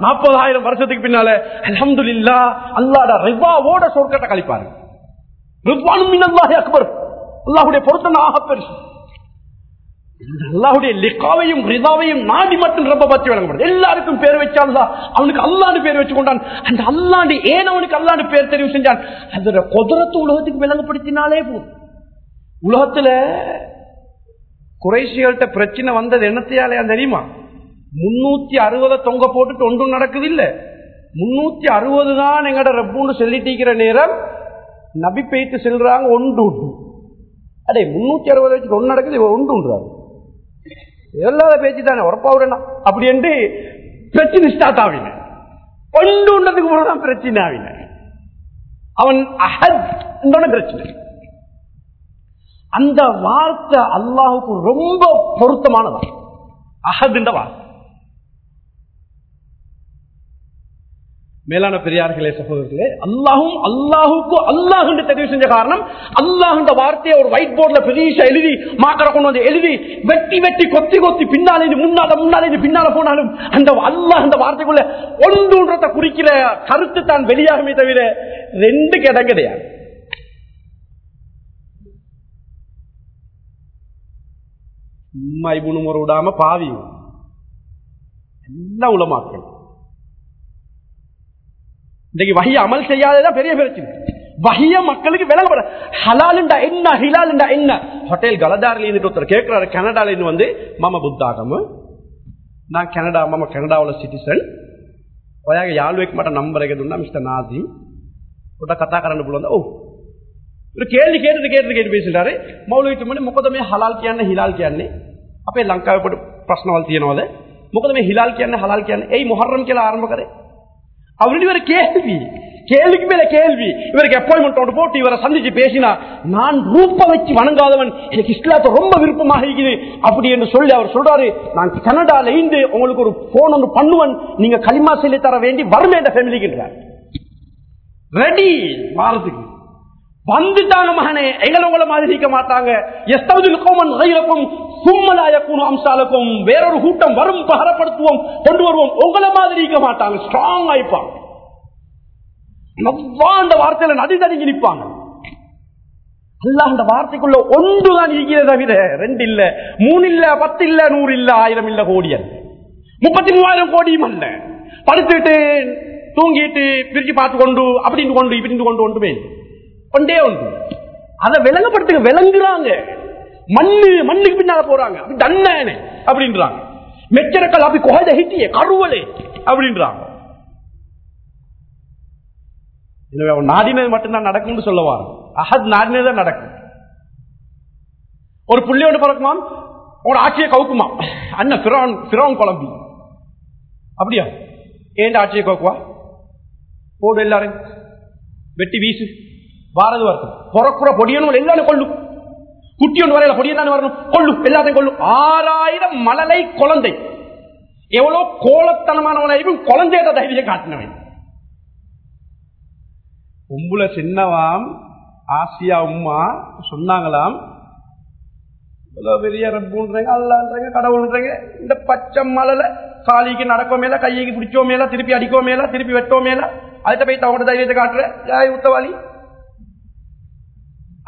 நாற்பதாயிரம் வருஷத்துக்கு பின்னால அலமதுல்லா அல்லாட ரிவாவோட சொர்க்கத்தை கழிப்பாரு. அக்பர். அல்லாஹுடைய பொருத்தம் ஆக பெருசு. அல்லாஹுடைய லிக்காவையும் ரிதாவையும் நாடி மட்டும் ரொம்ப பற்றி வழங்கப்படுது. எல்லாருக்கும் பேர் வச்சால்தான் அவனுக்கு அல்லாண்டு பேர் வச்சு கொண்டான் அந்த அல்லாண்டு ஏன் அவனுக்கு அல்லாண்டு பேர் தெரிவு செஞ்சான். அதோட குதிரத்து உலகத்துக்கு விளங்கப்படுத்தினாலே போதும். உலகத்துல குறைசிகள்கிட்ட பிரச்சனை வந்தது என்னத்தையாலையா தெரியுமா? முன்னூத்தி அறுபதை தொங்க போட்டுட்டு ஒன்றும் நடக்குது இல்ல முன்னூத்தி அறுபது தான் எங்கட ரப்பூன்னு சொல்லிட்டிருக்கிற நேரம் நபி பெய்த்து செல்றாங்க ஒன்று உண்டு. அடே முன்னூத்தி அறுபது வச்சுட்டு ஒன்று நடக்குது இவர் ஒன்று உண்டுறாரு. எல்லாத பேச்சு தானே உரப்பா விடணும் அப்படி என்று பிரச்சனை ஸ்டார்ட் ஆகின ஒன்று உண்டதுக்கு முன்னாடி பிரச்சனை ஆகின அவன் அஹத் பிரச்சனை. அந்த வார்த்தை அல்லாஹுக்கு ரொம்ப பொருத்தமானதா? அஹதுன்ற வார்த்தை. மேலான பெரியார்களே சகோதரர்களே அல்லாஹும் அல்லாஹுக்கும் அல்லாஹ் தெரிவு செஞ்ச காரணம் அல்லாஹ் வார்த்தையை ஒரு ஒயிட் போர்ட்ல பெரிய எழுதி மாக்கரை கொண்டு வந்து எழுதி வெட்டி வெட்டி கொத்தி கொத்தி பின்னாலே முன்னால முன்னாலே பின்னால போனாலும் அந்த அல்லாஹ் அந்த வார்த்தைக்குள்ள ஒன்றுன்றத்தை குறிக்கிற கருத்து தான் வெளியாகுமே தவிர ரெண்டு கிடம் சும்மா இபுனு முறை விடாம பாவி எல்லாம் உலமாக்கள் இன்னைக்கு வகைய அமல் செய்யாததான் பெரிய பிரச்சனை வகைய மக்களுக்கு விளங்கப்பட ஹலாலுண்டா என்ன ஹிலாலுண்டா என்ன ஹோட்டல் கலதாரில் இருந்துட்டு ஒருத்தர் கேட்கிறாரு கனடால இருந்து வந்து மாமா புத்தாகம் நான் கனடா மாமா கனடாவில் சிட்டிசன் ඔයාගේ යාළුවෙක් මට නම්බර එක දුන්නා මිස්ටර් නාසි. පොඩ්ඩක් කතා කරන්න පුළුවන්ද? ඔව්. ඉතින් කේල්ලි කේටද කේටද කේට பேசிட்டாரு. මෞලවිතුමනි මොකද මේ හලාල් කියන්නේ හිලාල් කියන්නේ? අපේ ලංකාවේ පොඩි ප්‍රශ්නවල් තියෙනවද? මොකද මේ හිලාල් කියන්නේ හලාල් කියන්නේ? එයි මොහර්රම් කියලා ආරම්භ කරේ. அவருடைய ஒரு கேள்வி கேள்விக்கு மேல கேள்வி இவருக்கு அப்பாயின்மெண்ட் ஒன்று போட்டு இவரை சந்திச்சு பேசினா நான் ரூப்ப வச்சு வணங்காதவன் எனக்கு இஸ்லாத்தை ரொம்ப விருப்பமாக இருக்குது அப்படி என்று சொல்லி அவர் சொல்றாரு நான் கனடால இருந்து உங்களுக்கு ஒரு போன் ஒன்று பண்ணுவன் நீங்க களிமா சொல்லி தர வேண்டி வறுமை என்ற ஃபேமிலிக்குன்றார் ரெடி வாரத்துக்கு வந்துட்டாங்க மகனே. எங்களை உங்களை மாதிரி இருக்க மாட்டாங்க. எஸ்தவதில் கோமன் கைரக்கும் சும்மலாயக்கும் அம்சாலக்கும். வேறொரு கூட்டம் வரும் பகரப்படுத்துவோம் கொண்டு வருவோம். உங்களை மாதிரி இருக்க மாட்டாங்க. ஸ்ட்ராங் ஆயிப்பாங்க. அந்த வார்த்தையில நடுநடுங்கி நிற்பாங்க. அல்லாஹ் அந்த வார்த்தைக்குள்ள ஒன்றுதான் இருக்கிறத தவிர ரெண்டு இல்ல. மூணு இல்ல பத்து இல்ல நூறு இல்ல ஆயிரம் இல்ல கோடி அல்ல. முப்பத்தி மூவாயிரம் கோடியும் அல்ல. படுத்துட்டு தூங்கிட்டு பிரிச்சு பார்த்து கொண்டு அப்படின்னு கொண்டு இப்படின்னு கொண்டு ஒன்றுமே இல்லை. ஒன்றே ஒன்று அதை விளங்கப்படுத்துங்க விளங்குறாங்க. மண்ணு மண்ணுக்கு பின்னால போறாங்க. அப்படி தண்ணே அப்படின்றாங்க. மெச்சரக்கல் அப்படி கொகை ஹிட்டிய கருவலே அப்படின்றாங்க. அவன் நாடினது மட்டும்தான் நடக்கும்னு சொல்லவார். அஹத் நாடினதான் நடக்கும். ஒரு புள்ளியோடு பிறக்குமாம் ஒரு ஆட்சியை கவுக்குமா அண்ணன் பிறவன் பிறவன் குழம்பி. அப்படியா? ஏன் ஆட்சியை கவுக்குவா? போடு எல்லாரும் வெட்டி வீசு. வாரது வார்த்தை பிறக்குற பொடியனும் எல்லாரும் கொள்ளும் குட்டி ஒன்று வரையில பொடியன் வரணும்? கொள்ளும் எல்லாத்தையும் கொள்ளும் ஆறாயிரம் மழலை குழந்தை. எவ்வளவு கோலத்தனமானவனையும் குழந்தைய தைரியம் காட்டினவன். உம்புல சின்னவாம் ஆசியா உம்மா சொன்னாங்களாம். பெரிய ரப்புன்றாங்க அல்லான்றாங்க கடவுள்ன்றீங்க. இந்த பச்சை மலல காலிக்கு நடக்கோ மேல கைக்கு பிடிச்சோ மேல திருப்பி அடிக்கோ மேல திருப்பி வெட்டோ மேல அதுட்ட போய் தவிர தைரியத்தை காட்டுற. யாய் உத்தவாளி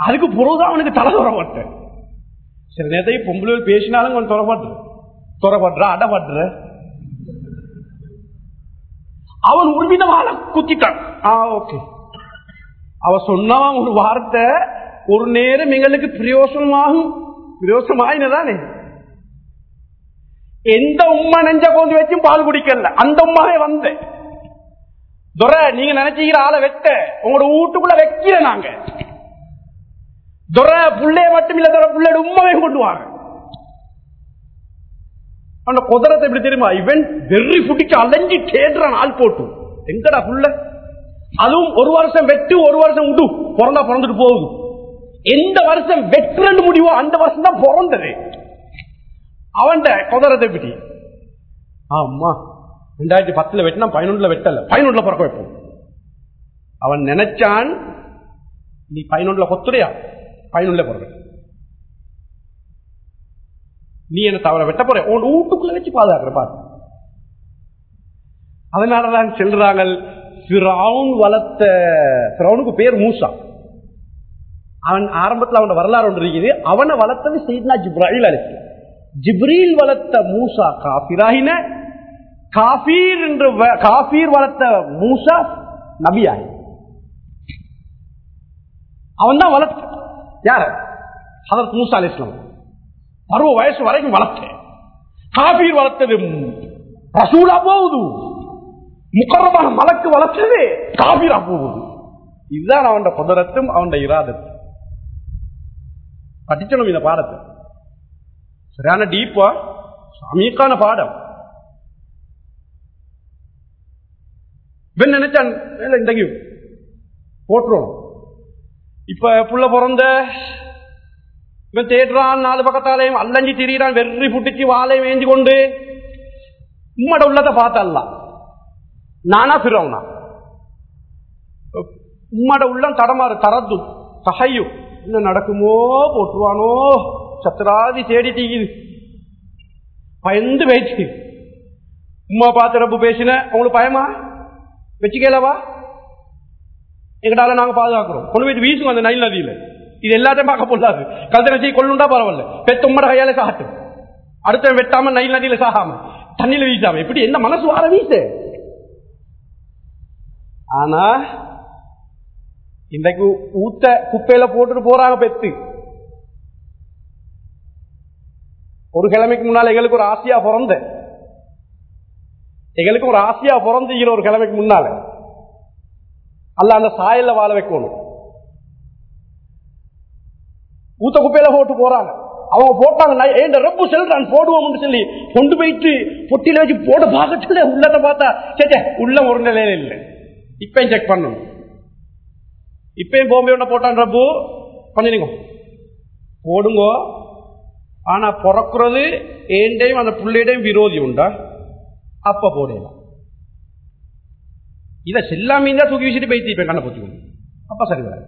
அதுக்கு பிறகுதான் அவனுக்கு தலை துறப்பட்ட சில நேரத்தை பொம்பளை பேசினாலும் கொஞ்சம் துறப்பட்டு துறப்படுற அடப்படுற அவன் உரிமிதமான குத்திட்டான். ஆ ஓகே. அவ சொன்னவன் ஒரு வார்த்தை ஒரு நேரம் எங்களுக்கு பிரயோசனமாகும். பிரயோசனமாயினதானே? எந்த உம்மா நெஞ்ச கொண்டு வச்சும் பால் குடிக்கல. அந்த உம்மாவே வந்தேன். துரை நீங்க நினைச்சீங்க ஆளை வெட்ட உங்களோட வீட்டுக்குள்ள வைக்கிற நாங்க. துரை புள்ளைய மட்டும் இல்ல துரை புள்ளையோட உண்மையை கொண்டுவாங்க அந்த குதிரத்தை எப்படி தெரியுமா? இவன் வெறி புட்டிக்கு அலைஞ்சி தேடுறான் ஆள் போட்டு. எங்கடா புள்ள? அதுவும் ஒரு வருஷம் வெட்டு ஒரு வருஷம் விடு பிறந்தா பிறந்துட்டு போகுது. எந்த வருஷம் வெற்றன்னு முடிவோ அந்த வருஷம் தான் பிறந்தது. அவன் குதிரத்தை பிடி ஆமா ரெண்டாயிரத்தி பத்துல வெட்டினா பதினொன்றுல வெட்டல. பதினொன்றுல பிறக்க வைப்போம். அவன் நினைச்சான் நீ பதினொன்றுல கொத்துறியா? பயனுள்ள பொருள் நீ என்ன தவற வெட்ட போற? உன் வீட்டுக்குள்ள வச்சு பாதுகாக்கிற பாரு. அதனாலதான் செல்றாங்க ஃபிரௌன் வளர்த்த ஃபிரௌனுக்கு பேர் மூசா. அவன் ஆரம்பத்தில் அவன் வரலாறு ஒன்று இருக்குது. அவனை வளர்த்தது செய்தா ஜிப்ராஹில் அழைச்சு ஜிப்ரீல் வளர்த்த மூசா காபிராகின காபீர் என்று வ- காபீர் வளர்த்த மூசா நபியாகி அவன் தான் வளர்த்த யார? ஹதரத் மூசா அலிஸ்லாம் பருவ வயசு வரைக்கும் வளர்த்தேன் காபீர் வளர்த்தது ரசூலா போகுது. முக்கரமான மலக்கு வளர்த்தது காபீரா போகுது. இதுதான் அவன் குதிரத்தும் அவன் இராதத்தும். படிச்சணும் இந்த பாடத்தை. சரியான டீப்பா சமீக்கான பாடம். நினைச்சான் இல்ல இன்றைக்கு இப்ப புள்ள பிறந்த இவன் தேடுறான் நாலு பக்கத்தாலையும் அல்லஞ்சி திரியிறான் வெறி புட்டிச்சு வாழையும் ஏந்தி கொண்டு உம்மட உள்ளதை பார்த்தல்ல நானா பிறவுனா உம்மட உள்ளம் தடமாறு தரது தகையும் என்ன நடக்குமோ போட்டுருவானோ சத்திராதி தேடி தீக்குது பயந்து போயிடுச்சு உமா பார்த்து ரப்பு பேசின உங்களுக்கு பயமா? வச்சுக்கலவா? எங்கடால நாங்க பாதுகாக்கிறோம். கொண்டு போயிட்டு வீசும் அந்த நைல் நதியில. இது எல்லாத்தையும் பார்க்க போடாது கழுத்தை வச்சு கொள்ளுண்டா பரவாயில்ல. பெத்த உம்மட கையால சாகட்டும். அடுத்த வெட்டாம நைல் நதியில சாகாம. தண்ணியில வீசாம. எப்படி என்ன மனசு வார வீசு? ஆனா இன்றைக்கு ஊத்த குப்பையில போட்டுட்டு போறாங்க பெத்து. ஒரு கிழமைக்கு முன்னால எங்களுக்கு ஒரு ஆசையா பிறந்த எங்களுக்கு ஒரு ஆசையா பிறந்தீங்க ஒரு கிழமைக்கு முன்னால. அல்ல அந்த சாயல்ல வாழ வைக்கணும். ஊத்த குப்பையில போட்டு போறாங்க. அவங்க போட்டாங்க நான் ஏன் ரப்பு செல்றான் போடுவோம்னு சொல்லி கொண்டு போயிட்டு பொட்டியில வச்சு போட பார்க்கல உள்ளத பார்த்தா சேச்சே உள்ள ஒரு நிலையில இல்லை. இப்பயும் செக் பண்ணணும். இப்பயும் போம்பே ஒண்ண போட்டான் ரப்பு. பண்ணிடுங்க. போடுங்க. ஆனா பிறக்கிறது ஏண்டையும் அந்த புள்ளையிடையும் விரோதி உண்டா? அப்ப போடலாம். இதை செல்லாமீன் தான் தூக்கி வீசிட்டு போய் தீப்பேன் கண்ணை போச்சுக்கணும் அப்ப சரி வராது.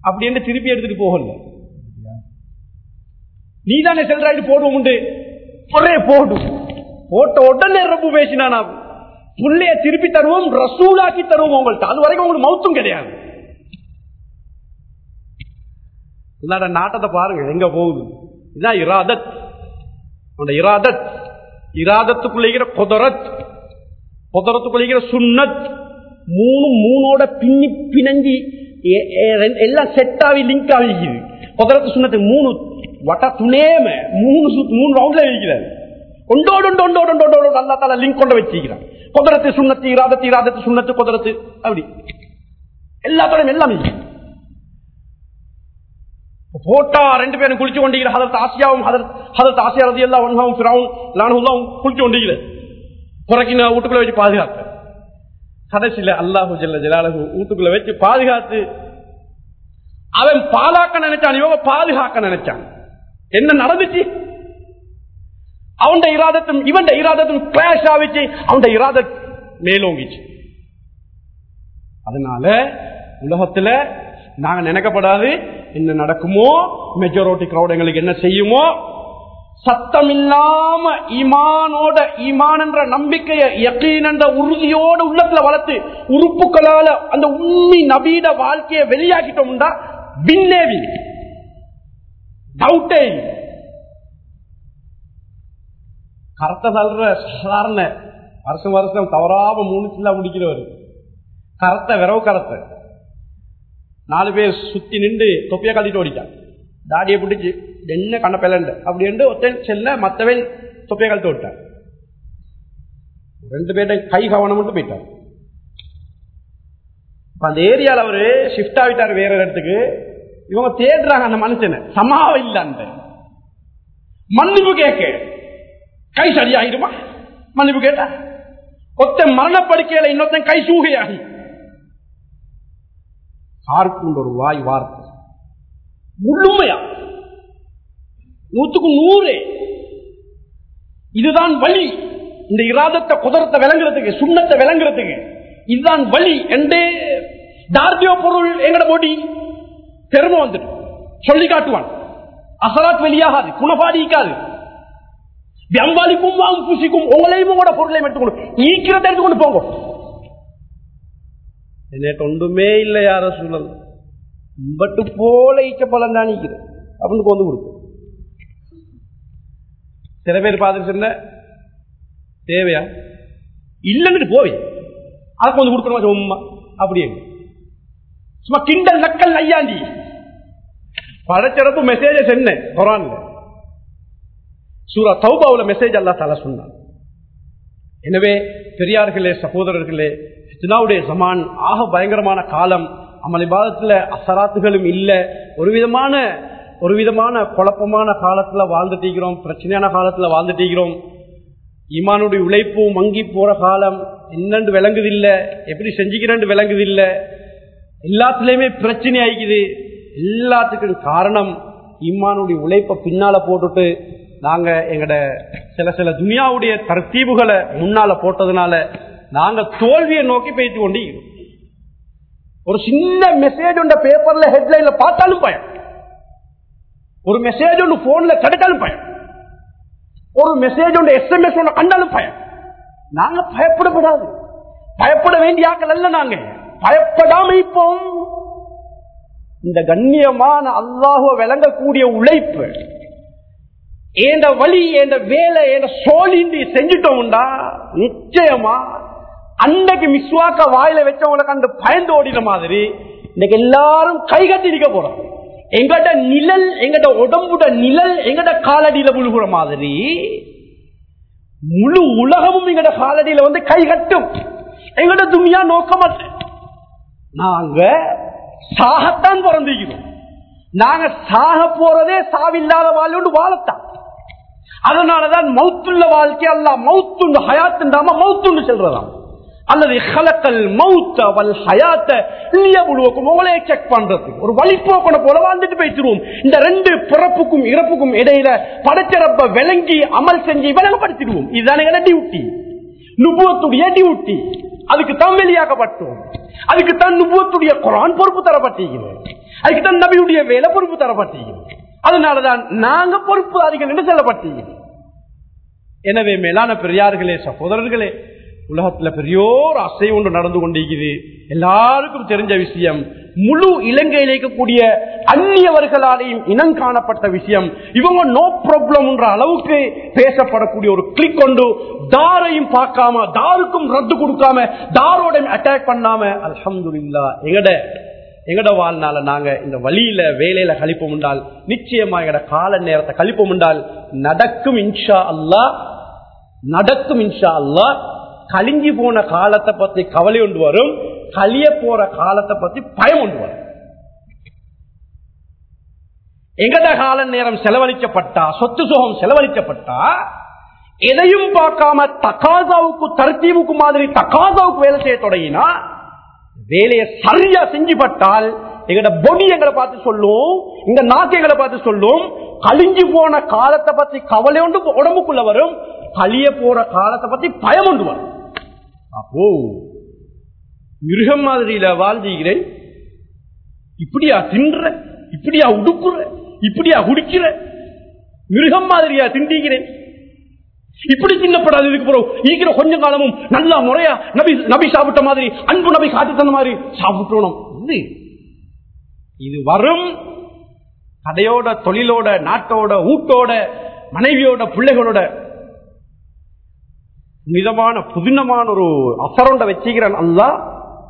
அப்படி என்று திருப்பி எடுத்துட்டு போகல. நீ தானே செல்றாயிட்டு போடுவோம் உண்டு. ஒரே போடும் போட்ட உடனே ரப்பு பேசினானா? புள்ளைய திருப்பி தருவோம் ரசூலாக்கி தருவோம் உங்கள்ட்ட. அது வரைக்கும் உங்களுக்கு மௌத்தும் கிடையாது. இல்லாட நாட்டத்தை பாருங்க எங்க போகுது? இதுதான் இராதத். இராதத். இராதத்துக்குள்ள கொதரத். கொதரத்துக்குள்ள சுண்ணத் மூணு மூணோட பின்னி பிணங்கி எல்லாம் செட் ஆகி லிங்க் ஆகிக்குது கொதரத்து சுண்ணத்து மூணு வட்ட துணேம மூணு மூணு ரவுண்ட்ல இருக்கிறார் ஒன்றோடு ஒன்று ஒன்றோடு ஒன்றோடு அல்லா தால லிங்க் கொண்டு வச்சிருக்கிறான். கொதரத்து சுண்ணத்து இராதத்து இராதத்து சுண்ணத்து குதிரத்து அப்படி. எல்லாத்தோடையும் எல்லாம் போட்டா ரெண்டு பேரும் குளிச்சு கொண்டிருக்கிற ஹதரத் ஆசியாவும் ஹதரத் ஆசியா ரதி எல்லாம் ஒன்றாவும் பிராவும் லானுலாம் குளிச்சு கொண்டிருக்கிற புறக்கின வீட்டுக்குள்ள வச்சு பாதுகாத்து. கடைசியில அல்லாஹு ஜல்ல ஜலாலு வீட்டுக்குள்ள வச்சு பாதுகாத்து அவன் பாலாக்க நினைச்சான் இவங்க பாதுகாக்க நினைச்சான். என்ன நடந்துச்சு? அவன் இராதத்தும் இவன் இராதத்தும் கிளாஷ் ஆவிச்சு அவன் இராத மேலோங்கிச்சு. அதனால உலகத்துல நாங்க நினைக்கப்படாது என்ன நடக்குமோ மெஜாரிட்டி கிரௌட் எங்களுக்கு என்ன செய்யுமோ சத்தம் இல்லாம ஈமானோட ஈமான் என்ற நம்பிக்கையை யக்கீன் என்ற உறுதியோட உள்ளத்துல வளர்த்து உறுப்புகளால அந்த உண்மை நபீட வாழ்க்கையை வெளியாக்கிட்டோம்டா பின்னேவி டவுட்டே இல்லை. கருத்தை சொல்ற சாதாரண வருஷம் வருஷம் தவறாம மூணு சில்லா முடிக்கிறவர். கரத்தை விரவு கரத்தை. நாலு பேர் சுத்தி நின்று தொப்பியை கட்டிட்டு ஓடிட்டான் தாடியை பிடிச்சி என்ன கண்ண பிளண்ட அப்படி என்று ஒருத்தன் செல்ல மத்தவன் தொப்பையை கழுத்து விட்டான். ரெண்டு பேர்ட்ட கை கவனம் மட்டும் போயிட்டார் இப்ப அந்த ஏரியால அவரு ஷிஃப்ட் ஆகிட்டார் வேற ஒரு இடத்துக்கு. இவங்க தேடுறாங்க அந்த மனுஷனை. சமாவ இல்ல அந்த. மன்னிப்பு கேட்க. கை சரியாகிடுமா மன்னிப்பு கேட்டா? ஒத்த மரணப்படுக்கையில இன்னொருத்தன் கை சூகையாகி. கார்க்குண்ட ஒரு வாய் வார்த்தை. முழுமையா? நூத்துக்கு நூறு. இதுதான் வழி. இந்த இராதத்தை குதிரத்தை விளங்குறதுக்கு சுண்ணத்தை விளங்குறதுக்கு. இதுதான் வழி. என்றே தார்த்திய பொருள் எங்கட போட்டி பெருமை வந்துட்டு. சொல்லி காட்டுவான். அசராத் வெளியாகாது குணபாடிக்காது. வியம்பாலிக்கும் வாங்க பூசிக்கும் உங்களையும் உங்களோட பொருளையும் எடுத்துக்கொண்டு ஈக்கிறத எடுத்துக்கொண்டு போங்க. என்னட்டு ஒன்றுமே இல்லை யார சூழல் பட்டு போல ஈச்ச பலன் தான் அப்படின்னு கொண்டு கொடுக்கும். சில பேர் பார்த்துட்டு சொன்ன தேவையா? இல்லைன்னு போய் அதை கொஞ்சம் கொடுக்கணுமா சும்மா? அப்படியே. சும்மா கிண்டல் நக்கல் ஐயாண்டி படச்சிறப்பு மெசேஜ சொன்னேன் குரான்ல. சூரா தௌபாவில் மெசேஜ் அல்லா தலா சொன்னான். எனவே பெரியார்களே சகோதரர்களே சினாவுடைய சமான் ஆக பயங்கரமான காலம். அமல் இபாதத்துல அசராத்துகளும் இல்லை. ஒரு விதமான ஒரு விதமான குழப்பமான காலத்துல வாழ்ந்துட்டிருக்கிறோம் பிரச்சனையான காலத்துல வாழ்ந்துட்டீக்கிறோம் இமானுடைய ஈமானுடைய உழைப்பு மங்கி போற காலம் என்னண்டு விளங்குதில்ல. எப்படி செஞ்சுக்கிறேன் விளங்குதில்லை. எல்லாத்துலேயுமே பிரச்சனை ஆகிக்குது எல்லாத்துக்கும் காரணம் இம்மானுடைய உழைப்பை பின்னால போட்டுட்டு நாங்க எங்கட சில சில துனியாவுடைய தர்த்தீவுகளை முன்னால போட்டதுனால நாங்க தோல்வியை நோக்கி பேசி கொண்டு ஒரு சின்ன மெசேஜ் உண்ட பேப்பர்ல ஹெட்லைன்ல பார்த்தாலும் பயம் ஒரு மெசேஜ் ஒன்று போன்ல கிடைத்தாலும் பயம் ஒரு மெசேஜ் ஒன்று எஸ்எம்எஸ் ஒன்று கண்டாலும் பயம் நாங்க பயப்படப்படாது. பயப்பட வேண்டிய ஆக்கள் அல்ல நாங்க. பயப்படாம இப்போ இந்த கண்ணியமான அல்லாஹுவ விளங்கக்கூடிய உழைப்பு ஏண்ட வழி ஏண்ட வேலை ஏண்ட சோழின்றி செஞ்சிட்டோம்டா நிச்சயமா அன்னைக்கு மிஸ்வாக்க வாயில வச்சவங்களுக்கு அந்த பயந்து ஓடின மாதிரி இன்னைக்கு எல்லாரும் கை கட்டி நிக்க போறோம். எங்கட நிழல் எங்கட உடம்புட நிழல் எங்கட காலடியில முழுகுற மாதிரி முழு உலகமும் எங்கட காலடியில வந்து கை கட்டும். எங்கட துணியா நோக்கமற்ற நாங்க சாகத்தான் பிறந்திருக்கிறோம். நாங்க சாக போறதே சாவில்லாத வாழ்வு வாழத்தான். அதனாலதான் மவுத்துள்ள வாழ்க்கை அல்ல மவுத்துண்டு ஹயாத்துண்டாம மவுத்துண்டு செல்றதாம். அல்லது ஹலக்கல் மௌத்த வல் ஹயாத்த இல்லையபுழுவுக்கும் உங்களே செக் பண்றதுக்கு. ஒரு வழிப்போக்கனை போல வாழ்ந்துட்டு போயிட்டுருவோம். இந்த ரெண்டு பிறப்புக்கும் இறப்புக்கும் இடையில படச்சிறப்ப விளங்கி அமல் செஞ்சு விளங்கப்படுத்திடுவோம். இதுதானே டியூட்டி நுபுவத்துடைய டியூட்டி அதுக்கு தான் வெளியாக்கப்பட்டோம். அதுக்கு தான் நுபுவத்துடைய குரான் பொறுப்பு தரப்பட்டிருக்கிறது. அதுக்கு தான் நபியுடைய வேலை பொறுப்பு தரப்பட்டிருக்கிறது. அதனாலதான் நாங்க பொறுப்பு அதிகம் என்று சொல்லப்பட்டிருக்கிறது. எனவே மேலான பெரியார்களே சகோதரர்களே உலகத்துல பெரியோர் அசை ஒன்று நடந்து கொண்டிருக்குது. எல்லாருக்கும் தெரிஞ்ச விஷயம் முழு இலங்கையில் இருக்கக்கூடிய அந்நியவர்களாலேயும் இனம் காணப்பட்ட விஷயம். இவங்க நோ ப்ராப்ளம் என்ற அளவுக்கு பேசப்படக்கூடிய ஒரு கிளிக் கொண்டு தாரையும் பார்க்காம தாருக்கும் ரத்து கொடுக்காம தாரோட அட்டாக் பண்ணாம அல்ஹம்துலில்லா எங்கட எங்கட வாழ்நாள நாங்க இந்த வழியில வேலையில கழிப்போம் உண்டால் நிச்சயமா எங்கட கால நேரத்தை கழிப்போம் உண்டால் நடக்கும் இன்ஷா அல்லா நடக்கும் இன்ஷா அல்லா கழிஞ்சி போன காலத்தை பத்தி கவலை ஒன்று வரும். கழிய போற காலத்தை பத்தி பயம் ஒன்று வரும். எங்கட கால நேரம் செலவழிக்கப்பட்டா சொத்து சுகம் செலவழிக்கப்பட்டா எதையும் பார்க்காம தக்காசாவுக்கு தர்த்தீவுக்கு மாதிரி தக்காசாவுக்கு வேலை செய்ய தொடங்கினா வேலையை சரியா செஞ்சுப்பட்டால் எங்கட பொடி எங்களை பார்த்து சொல்லும் இந்த நாக்கு எங்களை பார்த்து சொல்லும் கழிஞ்சு போன காலத்தை பத்தி கவலை ஒன்று உடம்புக்குள்ள வரும் கழிய போற காலத்தை பத்தி பயம் ஒன்று வரும். அப்போ மிருகம் மாதிரியில வாழ்ந்துகிறேன் இப்படியா தின்ற இப்படியா உடுக்குற இப்படியா குடிக்கிற மிருகம் மாதிரியா திண்டிக்கிறேன் இப்படி தின்னப்படாது இதுக்கு பிறகு இருக்கிற கொஞ்ச காலமும் நல்லா முறையா நபி நபி சாப்பிட்ட மாதிரி அன்பு நபி காட்டி தந்த மாதிரி சாப்பிட்டோம் இது இது வரும் கடையோட தொழிலோட நாட்டோட ஊட்டோட மனைவியோட பிள்ளைகளோட மிதமான புதினமான ஒரு அசரண்ட வச்சுக்கிறான் அல்லா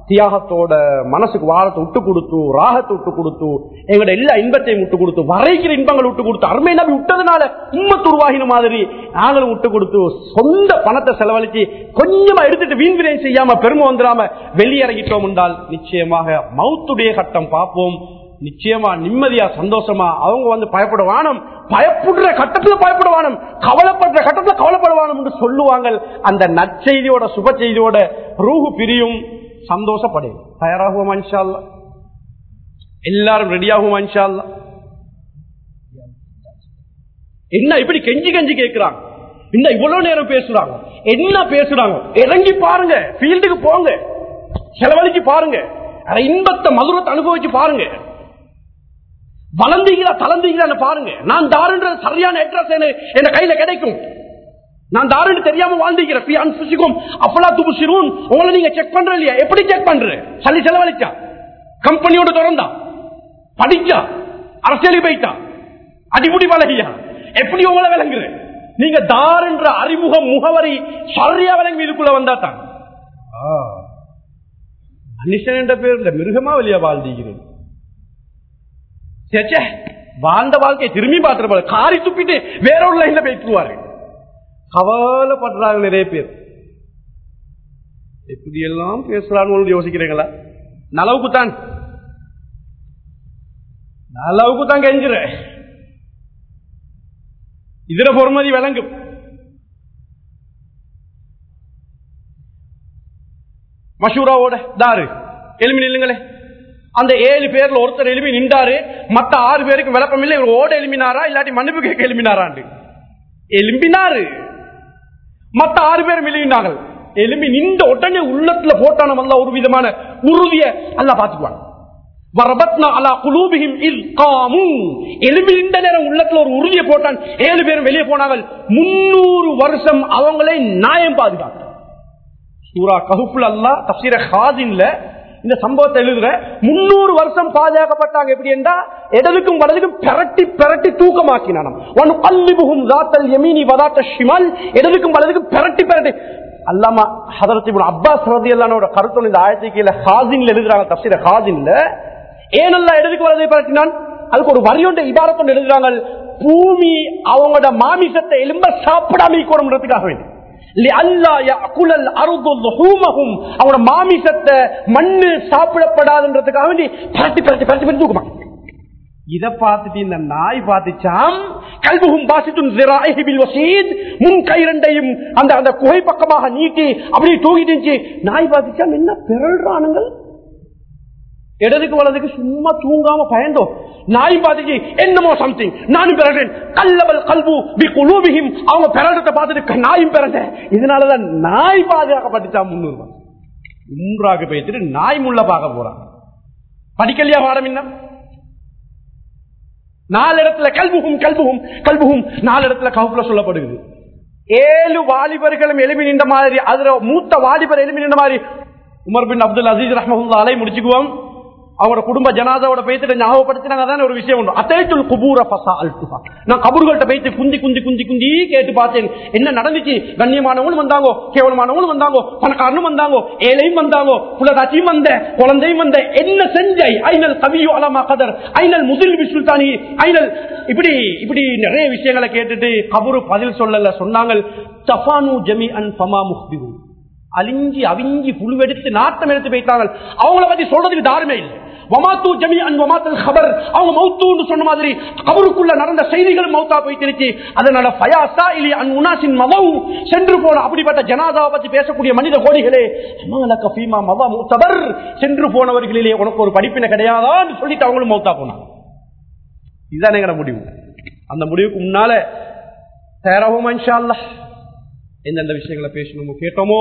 தியாகத்தோட மனசுக்கு வாரத்தை விட்டு கொடுத்து ராகத்தை விட்டு கொடுத்து எங்களோட எல்லா இன்பத்தையும் விட்டு கொடுத்து வரைக்கிற இன்பங்களை விட்டு கொடுத்து அருமை நம்பி விட்டதுனால உண்மத்து உருவாகின மாதிரி நாங்களும் விட்டு கொடுத்து சொந்த பணத்தை செலவழிச்சு கொஞ்சமா எடுத்துட்டு வீண் விரையும் செய்யாம பெருமை வந்துடாம வெளியிறங்கிட்டோம் என்றால் நிச்சயமாக மவுத்துடைய கட்டம் பார்ப்போம். நிச்சயமா நிம்மதியா சந்தோஷமா. அவங்க வந்து பயப்படுவானும் பயப்படுற கட்டத்துல பயப்படுவானம் கவலைப்படுற கட்டத்துல கவலைப்படுவானும் என்று சொல்லுவாங்க அந்த நற்செய்தியோட சுப செய்தியோட ரூஹு பிரியும் சந்தோஷப்படும் தயாராகுவோம் இன்ஷால்லா? எல்லாரும் ரெடியாகுவோம் இன்ஷால்லா? என்ன இப்படி கெஞ்சி கெஞ்சி கேட்கிறாங்க இந்த இவ்வளவு நேரம் பேசுறாங்க? என்ன பேசுறாங்க? இறங்கி பாருங்க ஃபீல்டுக்கு போங்க. செலவழிச்சு பாருங்க. இன்பத்தை மதுரத்தை அனுபவிச்சு பாருங்க. வளர்ந்தீங்களா தளர்ந்தீங்களா பாருங்க. நான் தாருன்ற சரியான அட்ரஸ் என் கையில கிடைக்கும். நான் தாருன்னு தெரியாம வாழ்ந்தீங்கிறேன் அப்பலா துபுசிரும் உங்களை நீங்க செக் பண்ற இல்லையா? எப்படி செக் பண்ற சளி செலவழிச்சா? கம்பெனியோட திறந்தா? படிச்சா? அரசியலுக்கு போயிட்டா? அடிமுடி பழகியா? எப்படி உங்களை விளங்குற நீங்க தாருன்ற அறிமுக முகவரி சரியா விளங்கி இதுக்குள்ள வந்தா தான். மனுஷன் என்ற பேர்ல மிருகமா வழியா வாழ்ந்தீங்கிறேன் சேச்சே, வாழ்ந்த வாழ்க்கையை திரும்பி பார்த்துட்டு காரி துப்பிட்டு வேற ஒரு லைன்ல போயிட்டுருவாரு கவலைப்படுறாங்க நிறைய பேர். எப்படி எல்லாம் பேசுறான்னு யோசிக்கிறீங்களா? நலவுக்கு தான் நலவுக்கு தான் கெஞ்சுற. இதுல பொறுமதி விளங்கும். மஷூராவோட தாரு எலுமி நில்லுங்களே அந்த ஏழு பேர்ல ஒருத்தர் எலுமி நின்றாரு. மத்த ஆறு பேருக்கு விளப்பம் இல்லை. இவர் ஓட எலுமினாரா இல்லாட்டி மன்னிப்பு கேட்க எலுமினாராண்டு எலும்பினாரு மத்த ஆறு பேர் எழுப்பினார்கள் எலும்பி நின்ற உடனே உள்ளத்துல போட்டான வல்ல ஒரு விதமான உறுதிய அல்ல பாத்துக்குவாங்க வரபத்னா அலா குலூபிஹிம் இல் காமு. எலும்பி நின்ற நேரம் உள்ளத்துல ஒரு உறுதியை போட்டான். ஏழு பேரும் வெளியே போனாங்க முன்னூறு வருஷம் அவங்களை நியாயம் பாதுகாக்க சூரா கஹுப்புல் அல்லா தப்சீர ஹாதின்ல இந்த சம்பவத்தை எழுதுற முன்னூறு வருஷம் பாதுகாக்கப்பட்டாங்க. எப்படி என்றா இடதுக்கும் வலதுக்கும் பெரட்டி பிரட்டி தூக்கமாக்கினான் ஒன் அல்லிபுகும் ஜாத்தல் யமீனி வதாத்த ஷிமல் இடதுக்கும் வலதுக்கும் பெரட்டி பிரட்டி. அல்லாமா ஹதரத் அப்பாஸ் ரதி அல்லானோட கருத்து இந்த ஆயத்தை கீழ ஹாசின்ல எழுதுறாங்க தப்சீர ஹாசின்ல ஏனெல்லாம் இடதுக்கு வலதை பிரட்டினான்? அதுக்கு ஒரு வரியோண்ட இபாரத்தொண்டு எழுதுறாங்க. பூமி அவங்களோட மாமிசத்தை எலும்ப சாப்பிடாம இருக்கணும்ன்றதுக்காக வேண்டி. அவனோட மாமிசத்தை மண்ணு சாப்பிடப்படாதுன்றதுக்காக வேண்டி பரட்டி பரட்டி பரட்டி பரட்டி தூக்குமா பார்த்துட்டு இந்த நாய் பார்த்துச்சாம். கல்புகும் பாசித்தும் முன் கை ரெண்டையும் அந்த அந்த குகை பக்கமாக நீட்டி அப்படியே தூக்கிட்டு நாய் பார்த்துச்சாம் என்ன பிறழ்றானுங்கள் இடதுக்கு வலதுக்கு சும்மா தூங்காம பயந்தோம். நாய் பாதிக்கு என்னமோ சம்திங் நானும் பிறகு கல்லவல் கல்பு பி குலூபிஹிம். அவங்க பிறடத்தை பார்த்துட்டு நாயும் பிறந்த இதனாலதான் நாய் பாதுகாக்கப்பட்டுச்சா முன்னூறு ரூபாய் உம்ராக்கு போயிட்டு நாய் முள்ள பார்க்க போறான். படிக்கலையா பாடம் என்ன? நாலு இடத்துல கல்புகும் கல்புகும் கல்புகும் நாலு இடத்துல கவுப்புல சொல்லப்படுகிறது. ஏழு வாலிபர்களும் எழுப்பி நின்ற மாதிரி அதுல மூத்த வாலிபர் எழுப்பி நின்ற மாதிரி உமர் பின் அப்துல் அசீஸ் ரஹமல்லா அலை முடிச்சுக்குவோம். அவங்களோட குடும்ப ஜனாதாவோட பேசிட்டு ஞாபகப்படுத்தினாங்க. தானே ஒரு விஷயம் உண்டு. அத்தேத்துல் குபூர பசா அல்துஹா நான் கபூர்கள்ட்ட பேசி குந்தி குந்தி குந்தி குந்தி கேட்டு பார்த்தேன். என்ன நடந்துச்சு? கண்ணியமானவங்களும் வந்தாங்கோ கேவலமானவங்களும் வந்தாங்கோ பணக்காரனும் வந்தாங்கோ ஏழையும் வந்தாங்கோ புலதாச்சியும் வந்த குழந்தையும் வந்த. என்ன செஞ்சை? ஐநல் கவியோ அலமா கதர். ஐநல் முதல் சுல்தானி. ஐநல் இப்படி இப்படி நிறைய விஷயங்களை கேட்டுட்டு கபூரு பதில் சொல்லல. சொன்னாங்க தஃபானு ஜமி அன் ஃபமா முஹ்பிகு அழிஞ்சி அவிஞ்சி புழுவெடுத்து நாட்டம் எடுத்து போயிட்டாங்க அவங்கள பத்தி சொல்றதுக்கு தாருமே இல்லை. வமாத்து ஜமி அன் வமாத்தல் ஹபர் அவங்க மௌத்துன்னு சொன்ன மாதிரி கபருக்குள்ள நடந்த செய்திகள் மௌத்தா போயிட்டு அதனால ஃபயாசா இலி அன் உனாசின் மதவும் சென்று போன அப்படிப்பட்ட ஜனாதாவை பத்தி பேசக்கூடிய மனித கோடிகளே அமலக ஃபீமா மவா முத்தபர். சென்று போனவர்களிலே உனக்கு ஒரு படிப்பினை கிடையாதான்னு சொல்லிட்டு அவங்களும் மௌத்தா போனாங்க. இதுதான் எங்கட முடிவு. அந்த முடிவுக்கு முன்னால தயாராகும் இன்ஷா அல்லாஹ். எந்தெந்த விஷயங்களை பேசணுமோ கேட்டோமோ